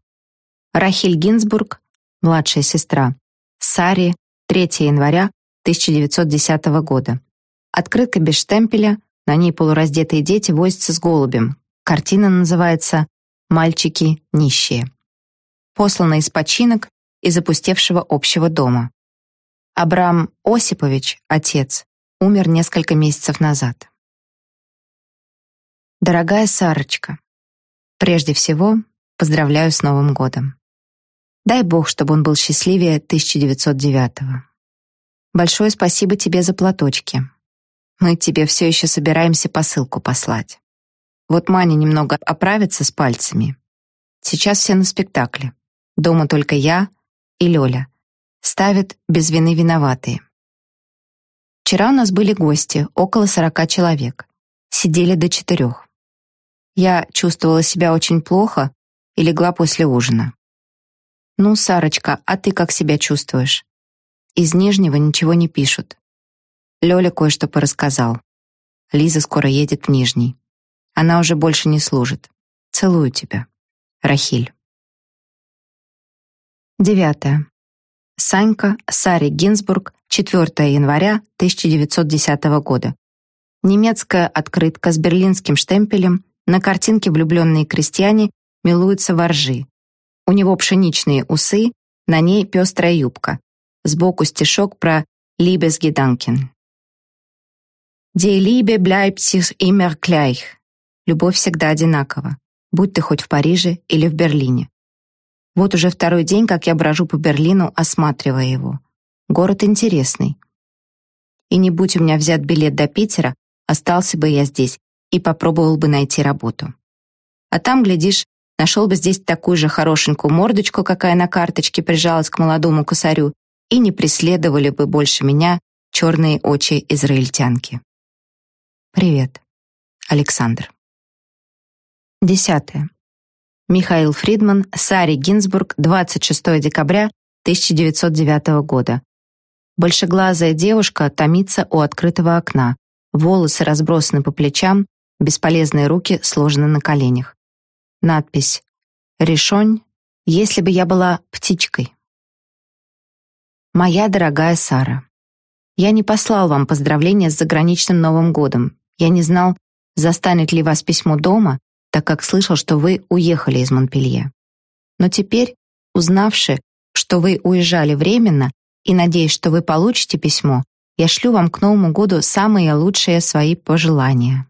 Рахиль Гинзбург, младшая сестра. Сари, 3 января 1910 года. Открытка без штемпеля, на ней полураздетые дети возятся с голубем. Картина называется «Мальчики нищие» послана из починок из опустевшего общего дома. Абрам Осипович, отец, умер несколько месяцев назад. Дорогая Сарочка, прежде всего, поздравляю с Новым годом. Дай Бог, чтобы он был счастливее 1909-го. Большое спасибо тебе за платочки. Мы тебе все еще собираемся посылку послать. Вот Маня немного оправится с пальцами. Сейчас все на спектакле. Дома только я и Лёля. Ставят без вины виноватые. Вчера у нас были гости, около сорока человек. Сидели до четырех. Я чувствовала себя очень плохо и легла после ужина. «Ну, Сарочка, а ты как себя чувствуешь?» Из Нижнего ничего не пишут. Лёля кое-что порассказал. Лиза скоро едет в Нижний. Она уже больше не служит. Целую тебя. Рахиль. Девятое. Санька, Сари Гинзбург, 4 января 1910 года. Немецкая открытка с берлинским штемпелем, на картинке влюбленные крестьяне милуются воржи. У него пшеничные усы, на ней пестрая юбка. Сбоку стишок про «Liebesgedanken». «Die Liebe bleibt sich immer gleich». Любовь всегда одинакова, будь ты хоть в Париже или в Берлине. Вот уже второй день, как я брожу по Берлину, осматривая его. Город интересный. И не будь у меня взят билет до Питера, остался бы я здесь и попробовал бы найти работу. А там, глядишь, нашел бы здесь такую же хорошенькую мордочку, какая на карточке прижалась к молодому косарю, и не преследовали бы больше меня черные очи израильтянки. Привет, Александр. Десятое. Михаил Фридман, Сари Гинзбург, 26 декабря 1909 года. Большеглазая девушка томится у открытого окна. Волосы разбросаны по плечам, бесполезные руки сложены на коленях. Надпись «Решонь, если бы я была птичкой». Моя дорогая Сара, я не послал вам поздравления с заграничным Новым годом. Я не знал, застанет ли вас письмо дома, так как слышал, что вы уехали из Монпелье. Но теперь, узнавши, что вы уезжали временно, и надеясь, что вы получите письмо, я шлю вам к Новому году самые лучшие свои пожелания.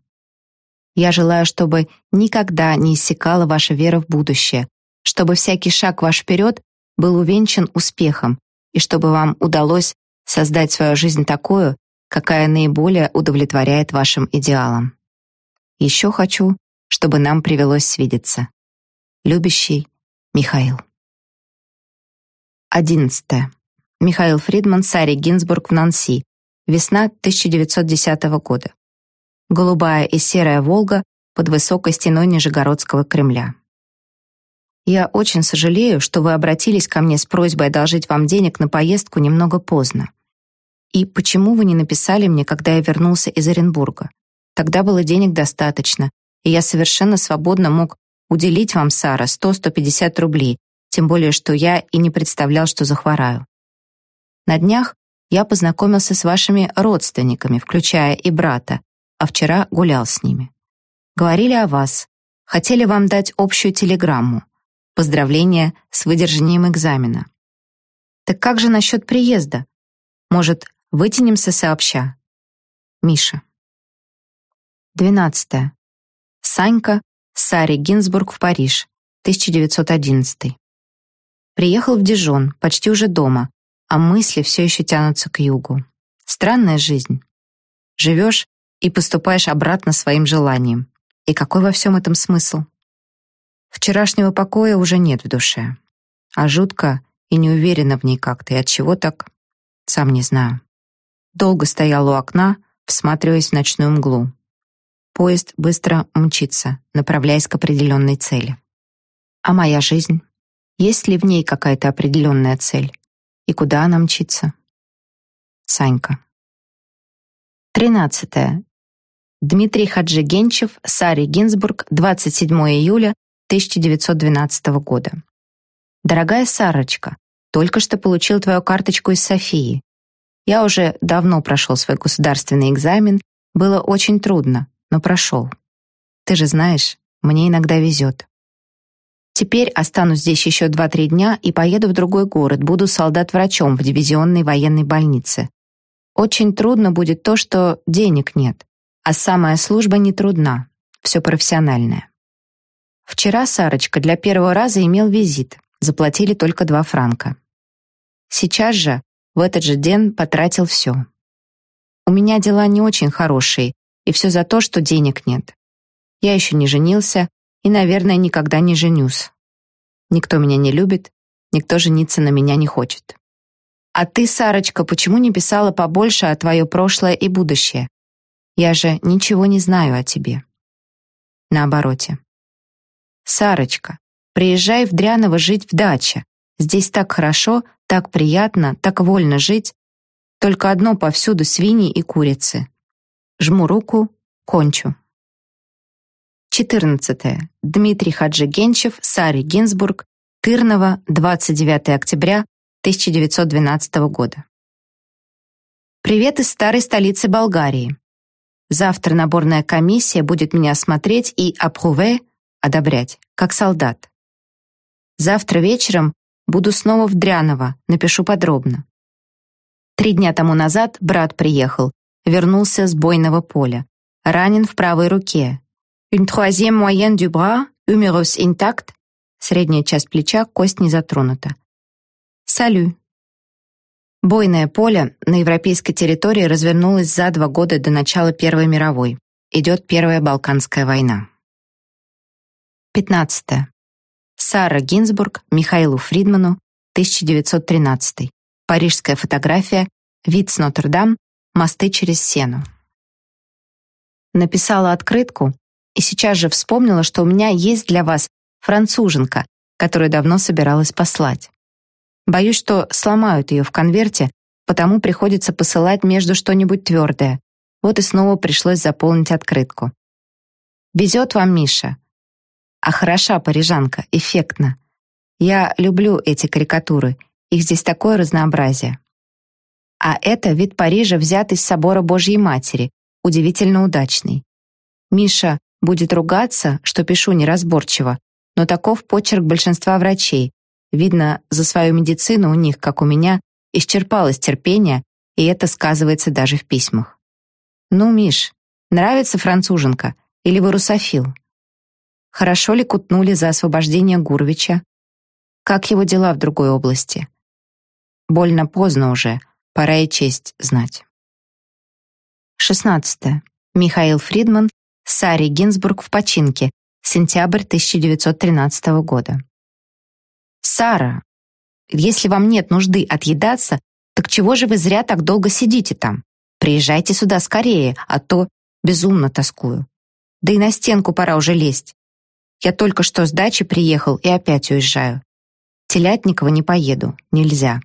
Я желаю, чтобы никогда не иссякала ваша вера в будущее, чтобы всякий шаг ваш вперед был увенчан успехом, и чтобы вам удалось создать свою жизнь такую, какая наиболее удовлетворяет вашим идеалам. Еще хочу, чтобы нам привелось свидеться. Любящий Михаил. 11. Михаил Фридман, Сари Гинзбург в Нанси. Весна 1910 года. Голубая и серая Волга под высокой стеной Нижегородского Кремля. Я очень сожалею, что вы обратились ко мне с просьбой одолжить вам денег на поездку немного поздно. И почему вы не написали мне, когда я вернулся из Оренбурга? Тогда было денег достаточно, и я совершенно свободно мог уделить вам, Сара, 100-150 рублей, тем более, что я и не представлял, что захвораю. На днях я познакомился с вашими родственниками, включая и брата, а вчера гулял с ними. Говорили о вас, хотели вам дать общую телеграмму. Поздравления с выдержанием экзамена. Так как же насчет приезда? Может, вытянемся сообща? Миша. 12. Санька, Сари Гинзбург в Париж, 1911. Приехал в Дижон, почти уже дома, а мысли все еще тянутся к югу. Странная жизнь. Живешь и поступаешь обратно своим желаниям. И какой во всем этом смысл? Вчерашнего покоя уже нет в душе. А жутко и неуверенно в ней как-то. И от чего так? Сам не знаю. Долго стоял у окна, всматриваясь в ночную мглу. Поезд быстро мчится, направляясь к определенной цели. А моя жизнь? Есть ли в ней какая-то определенная цель? И куда она мчится? Санька. 13. Дмитрий Хаджигенчев, Сари Гинзбург, 27 июля 1912 года. Дорогая Сарочка, только что получил твою карточку из Софии. Я уже давно прошел свой государственный экзамен, было очень трудно, но прошел. Ты же знаешь, мне иногда везет. Теперь останусь здесь еще два-три дня и поеду в другой город, буду солдат-врачом в дивизионной военной больнице. Очень трудно будет то, что денег нет, а самая служба не трудна, все профессиональное. Вчера Сарочка для первого раза имел визит, заплатили только два франка. Сейчас же, в этот же день, потратил все. У меня дела не очень хорошие, и все за то, что денег нет. Я еще не женился и, наверное, никогда не женюсь. Никто меня не любит, никто жениться на меня не хочет. А ты, Сарочка, почему не писала побольше о твое прошлое и будущее? Я же ничего не знаю о тебе. на обороте. Сарочка, приезжай в Дряново жить в даче. Здесь так хорошо, так приятно, так вольно жить. Только одно повсюду свиньи и курицы. Жму руку, кончу. 14. Дмитрий Хаджигенчев, Сари Гинзбург, Тырново, 29 октября 1912 года. Привет из старой столицы Болгарии. Завтра наборная комиссия будет меня смотреть и апруве, одобрять, как солдат. Завтра вечером буду снова в Дряново, напишу подробно. Три дня тому назад брат приехал, вернулся с бойного поля. Ранен в правой руке. Une troisième moyenne du bras, humérus intact. Средняя часть плеча, кость не затронута. Салю. Бойное поле на европейской территории развернулось за два года до начала Первой мировой. Идет Первая Балканская война. 15. Сара Гинзбург Михаилу Фридману, 1913. Парижская фотография, вид с Нотр-Дам, мосты через Сену. Написала открытку и сейчас же вспомнила, что у меня есть для вас француженка, которую давно собиралась послать. Боюсь, что сломают ее в конверте, потому приходится посылать между что-нибудь твердое. Вот и снова пришлось заполнить открытку. Везет вам, Миша. А хороша парижанка, эффектно. Я люблю эти карикатуры, их здесь такое разнообразие. А это вид Парижа, взятый с собора Божьей Матери, удивительно удачный. Миша будет ругаться, что пишу неразборчиво, но таков почерк большинства врачей, Видно, за свою медицину у них, как у меня, исчерпалось терпение, и это сказывается даже в письмах. «Ну, Миш, нравится француженка? Или вы русофил?» Хорошо ли кутнули за освобождение Гурвича? Как его дела в другой области? Больно поздно уже, пора и честь знать. 16. Михаил Фридман, Сари Гинзбург в починке, сентябрь 1913 года. «Сара, если вам нет нужды отъедаться, так чего же вы зря так долго сидите там? Приезжайте сюда скорее, а то безумно тоскую. Да и на стенку пора уже лезть. Я только что с дачи приехал и опять уезжаю. Телятникова не поеду, нельзя.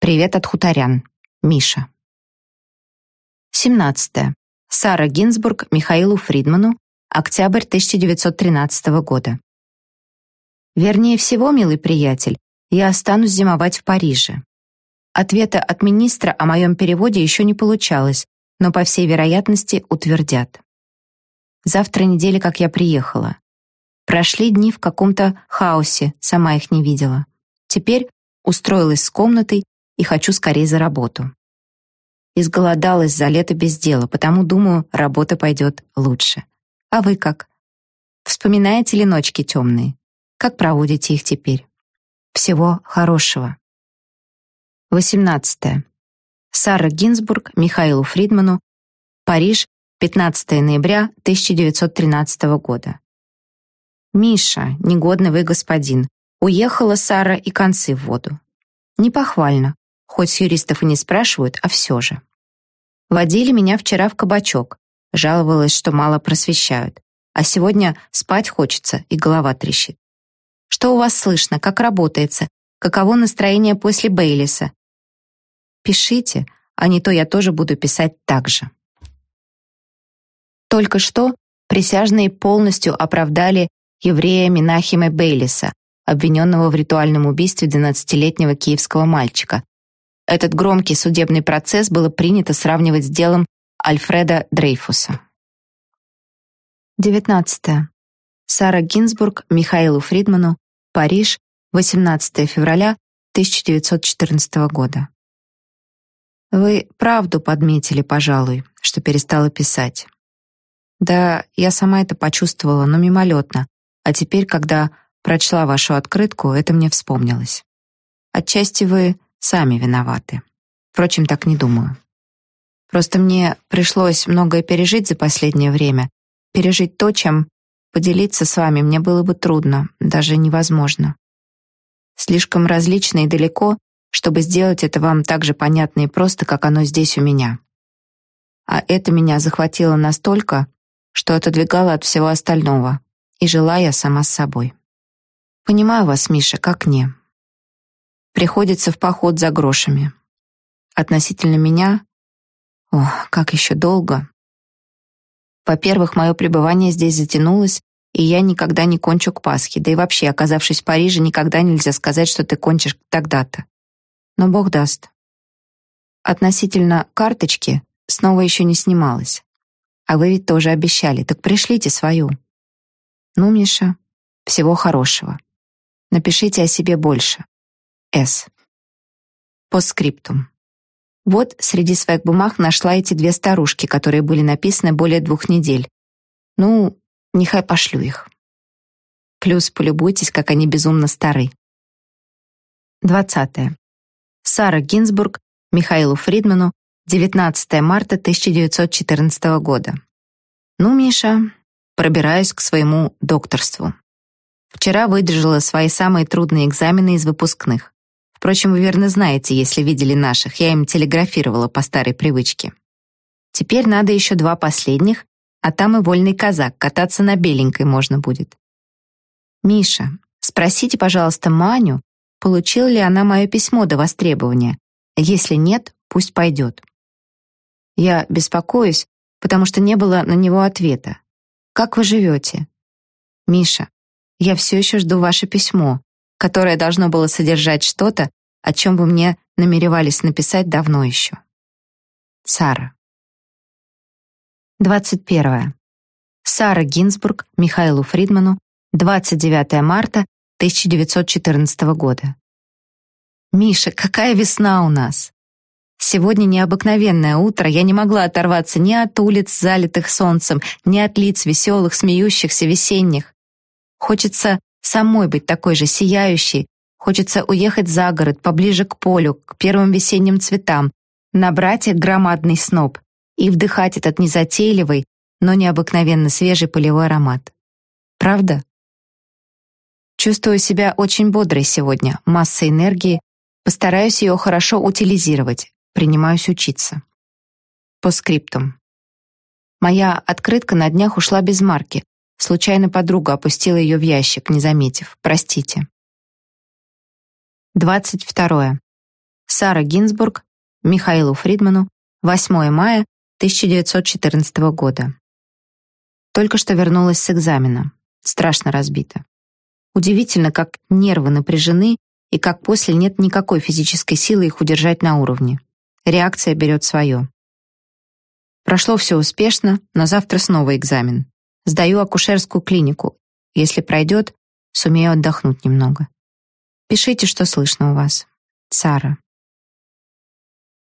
Привет от хуторян. Миша. 17. Сара Гинзбург Михаилу Фридману, октябрь 1913 года. Вернее всего, милый приятель, я останусь зимовать в Париже. Ответа от министра о моем переводе еще не получалось, но, по всей вероятности, утвердят. Завтра неделя, как я приехала. Прошли дни в каком-то хаосе, сама их не видела. Теперь устроилась с комнатой и хочу скорее за работу. Изголодалась за лето без дела, потому, думаю, работа пойдет лучше. А вы как? Вспоминаете ли ночки темные? Как проводите их теперь? Всего хорошего. 18. Сара Гинзбург Михаилу Фридману. Париж, 15 ноября 1913 года. Миша, негодный вы господин, уехала Сара и концы в воду. Не похвально, хоть юристов и не спрашивают, а все же. Водили меня вчера в кабачок, жаловалась, что мало просвещают, а сегодня спать хочется и голова трещит. Что у вас слышно? Как работается? Каково настроение после Бейлиса? Пишите, а не то я тоже буду писать так же. Только что присяжные полностью оправдали еврея Минахима Бейлиса, обвиненного в ритуальном убийстве 12-летнего киевского мальчика. Этот громкий судебный процесс было принято сравнивать с делом Альфреда Дрейфуса. 19. Сара Гинзбург Михаилу Фридману Париж, 18 февраля 1914 года. Вы правду подметили, пожалуй, что перестала писать. Да, я сама это почувствовала, но мимолетно, а теперь, когда прочла вашу открытку, это мне вспомнилось. Отчасти вы сами виноваты. Впрочем, так не думаю. Просто мне пришлось многое пережить за последнее время, пережить то, чем Поделиться с вами мне было бы трудно, даже невозможно. Слишком различно и далеко, чтобы сделать это вам так же понятно и просто, как оно здесь у меня. А это меня захватило настолько, что отодвигало от всего остального, и жила я сама с собой. Понимаю вас, Миша, как не. Приходится в поход за грошами. Относительно меня... О, как еще долго. Во-первых, мое пребывание здесь затянулось, и я никогда не кончу к Пасхе, да и вообще, оказавшись в Париже, никогда нельзя сказать, что ты кончишь тогда-то. Но Бог даст. Относительно карточки снова еще не снималась. А вы ведь тоже обещали, так пришлите свою. Ну, Миша, всего хорошего. Напишите о себе больше. С. Постскриптум. Вот среди своих бумаг нашла эти две старушки, которые были написаны более двух недель. Ну, нехай пошлю их. Плюс полюбуйтесь, как они безумно стары. 20. Сара Гинзбург Михаилу Фридману 19 марта 1914 года. Ну, Миша, пробираюсь к своему докторству. Вчера выдержала свои самые трудные экзамены из выпускных. Впрочем, вы верно знаете, если видели наших, я им телеграфировала по старой привычке. Теперь надо еще два последних, а там и вольный казак, кататься на беленькой можно будет. Миша, спросите, пожалуйста, Маню, получила ли она мое письмо до востребования. Если нет, пусть пойдет. Я беспокоюсь, потому что не было на него ответа. Как вы живете? Миша, я все еще жду ваше письмо, которое должно было содержать что-то, о чем вы мне намеревались написать давно еще. Сара. 21. Сара Гинзбург Михаилу Фридману 29 марта 1914 года. Миша, какая весна у нас! Сегодня необыкновенное утро, я не могла оторваться ни от улиц, залитых солнцем, ни от лиц веселых, смеющихся, весенних. Хочется самой быть такой же сияющей, хочется уехать за город, поближе к полю, к первым весенним цветам, набрать громадный сноп и вдыхать этот незатейливый, но необыкновенно свежий полевой аромат. Правда? Чувствую себя очень бодрой сегодня, масса энергии, постараюсь ее хорошо утилизировать, принимаюсь учиться. По скриптум. Моя открытка на днях ушла без марки, Случайно подруга опустила ее в ящик, не заметив. Простите. 22. Сара Гинзбург Михаилу Фридману 8 мая 1914 года. Только что вернулась с экзамена. Страшно разбита. Удивительно, как нервы напряжены и как после нет никакой физической силы их удержать на уровне. Реакция берет свое. Прошло все успешно, но завтра снова экзамен. Сдаю акушерскую клинику. Если пройдет, сумею отдохнуть немного. Пишите, что слышно у вас. Сара.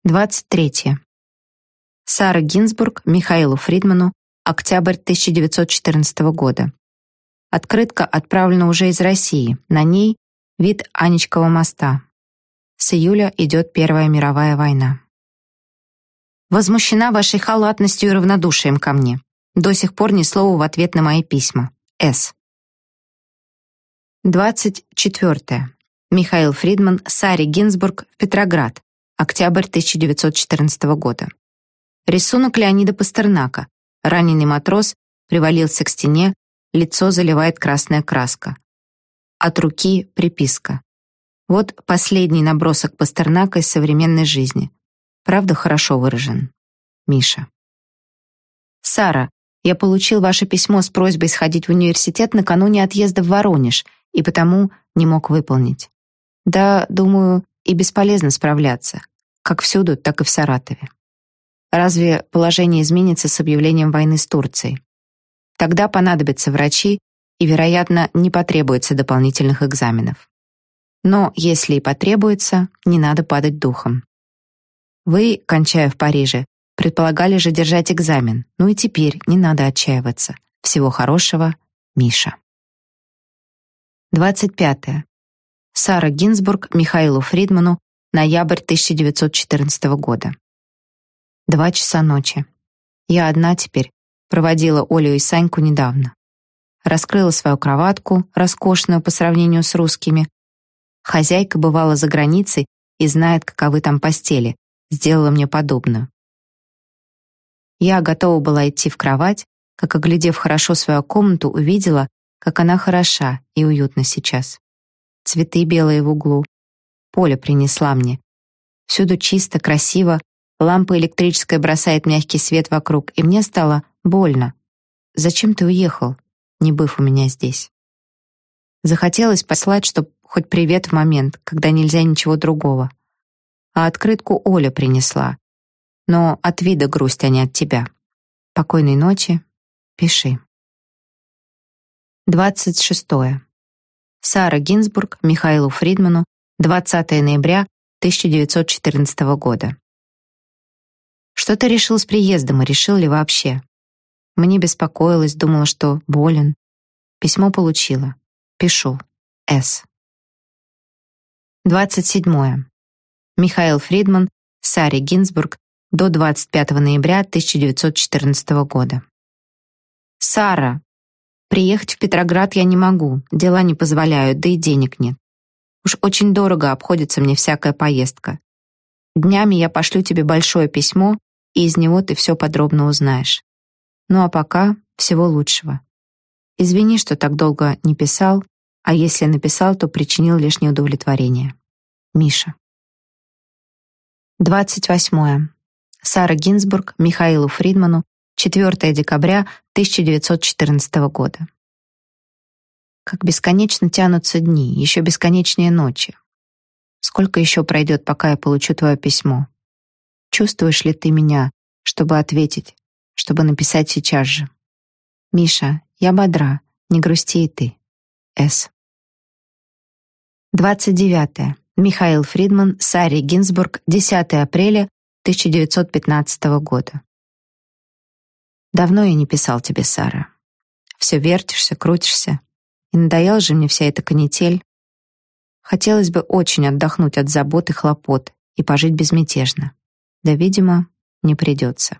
23. Сара Гинзбург Михаилу Фридману. Октябрь 1914 года. Открытка отправлена уже из России. На ней вид Анечкова моста. С июля идет Первая мировая война. Возмущена вашей халатностью и равнодушием ко мне. До сих пор ни слова в ответ на мои письма. С. 24. Михаил Фридман, Сари Гинзбург, Петроград. Октябрь 1914 года. Рисунок Леонида Пастернака. Раненый матрос привалился к стене, лицо заливает красная краска. От руки приписка. Вот последний набросок Пастернака из современной жизни. Правда, хорошо выражен. Миша. Сара, я получил ваше письмо с просьбой сходить в университет накануне отъезда в Воронеж и потому не мог выполнить. Да, думаю, и бесполезно справляться, как всюду, так и в Саратове. Разве положение изменится с объявлением войны с Турцией? Тогда понадобятся врачи, и, вероятно, не потребуется дополнительных экзаменов. Но если и потребуется, не надо падать духом. Вы, кончая в Париже, Предполагали же держать экзамен. Ну и теперь не надо отчаиваться. Всего хорошего, Миша. 25. Сара Гинзбург Михаилу Фридману. Ноябрь 1914 года. Два часа ночи. Я одна теперь. Проводила Олю и Саньку недавно. Раскрыла свою кроватку, роскошную по сравнению с русскими. Хозяйка бывала за границей и знает, каковы там постели. Сделала мне подобную. Я готова была идти в кровать, как, оглядев хорошо свою комнату, увидела, как она хороша и уютна сейчас. Цветы белые в углу. Поля принесла мне. Всюду чисто, красиво, лампа электрическая бросает мягкий свет вокруг, и мне стало больно. Зачем ты уехал, не быв у меня здесь? Захотелось послать, чтоб хоть привет в момент, когда нельзя ничего другого. А открытку Оля принесла. Но от вида грусть, а не от тебя. Покойной ночи. Пиши. 26. Сара Гинзбург Михаилу Фридману 20 ноября 1914 года. Что ты решил с приездом и решил ли вообще? Мне беспокоилась, думала, что болен. Письмо получила. Пишу. С. 27. Михаил Фридман, Саре Гинзбург, до 25 ноября 1914 года. Сара, приехать в Петроград я не могу, дела не позволяют, да и денег нет. Уж очень дорого обходится мне всякая поездка. Днями я пошлю тебе большое письмо, и из него ты все подробно узнаешь. Ну а пока всего лучшего. Извини, что так долго не писал, а если написал, то причинил лишь неудовлетворение. Миша. 28. Сара Гинзбург Михаилу Фридману 4 декабря 1914 года. Как бесконечно тянутся дни, еще бесконечнее ночи. Сколько еще пройдет, пока я получу твое письмо? Чувствуешь ли ты меня, чтобы ответить, чтобы написать сейчас же? Миша, я бодра, не грусти и ты. С. 29. Михаил Фридман, Сари Гинзбург, 10 апреля 1915 года. Давно я не писал тебе, Сара. Все вертишься, крутишься. И надоела же мне вся эта канитель. Хотелось бы очень отдохнуть от забот и хлопот и пожить безмятежно. Да, видимо, не придется.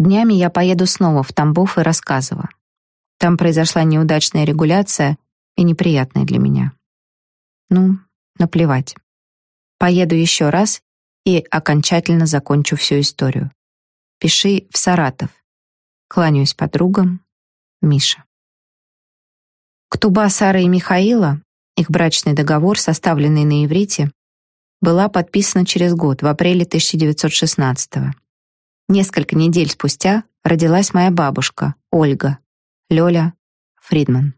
Днями я поеду снова в Тамбов и Рассказово. Там произошла неудачная регуляция и неприятная для меня. Ну, наплевать. Поеду еще раз и окончательно закончу всю историю. Пиши в Саратов. Кланяюсь подругам. Миша. Ктуба Сары и Михаила, их брачный договор, составленный на иврите, была подписана через год, в апреле 1916 -го. Несколько недель спустя родилась моя бабушка, Ольга, Лёля Фридман.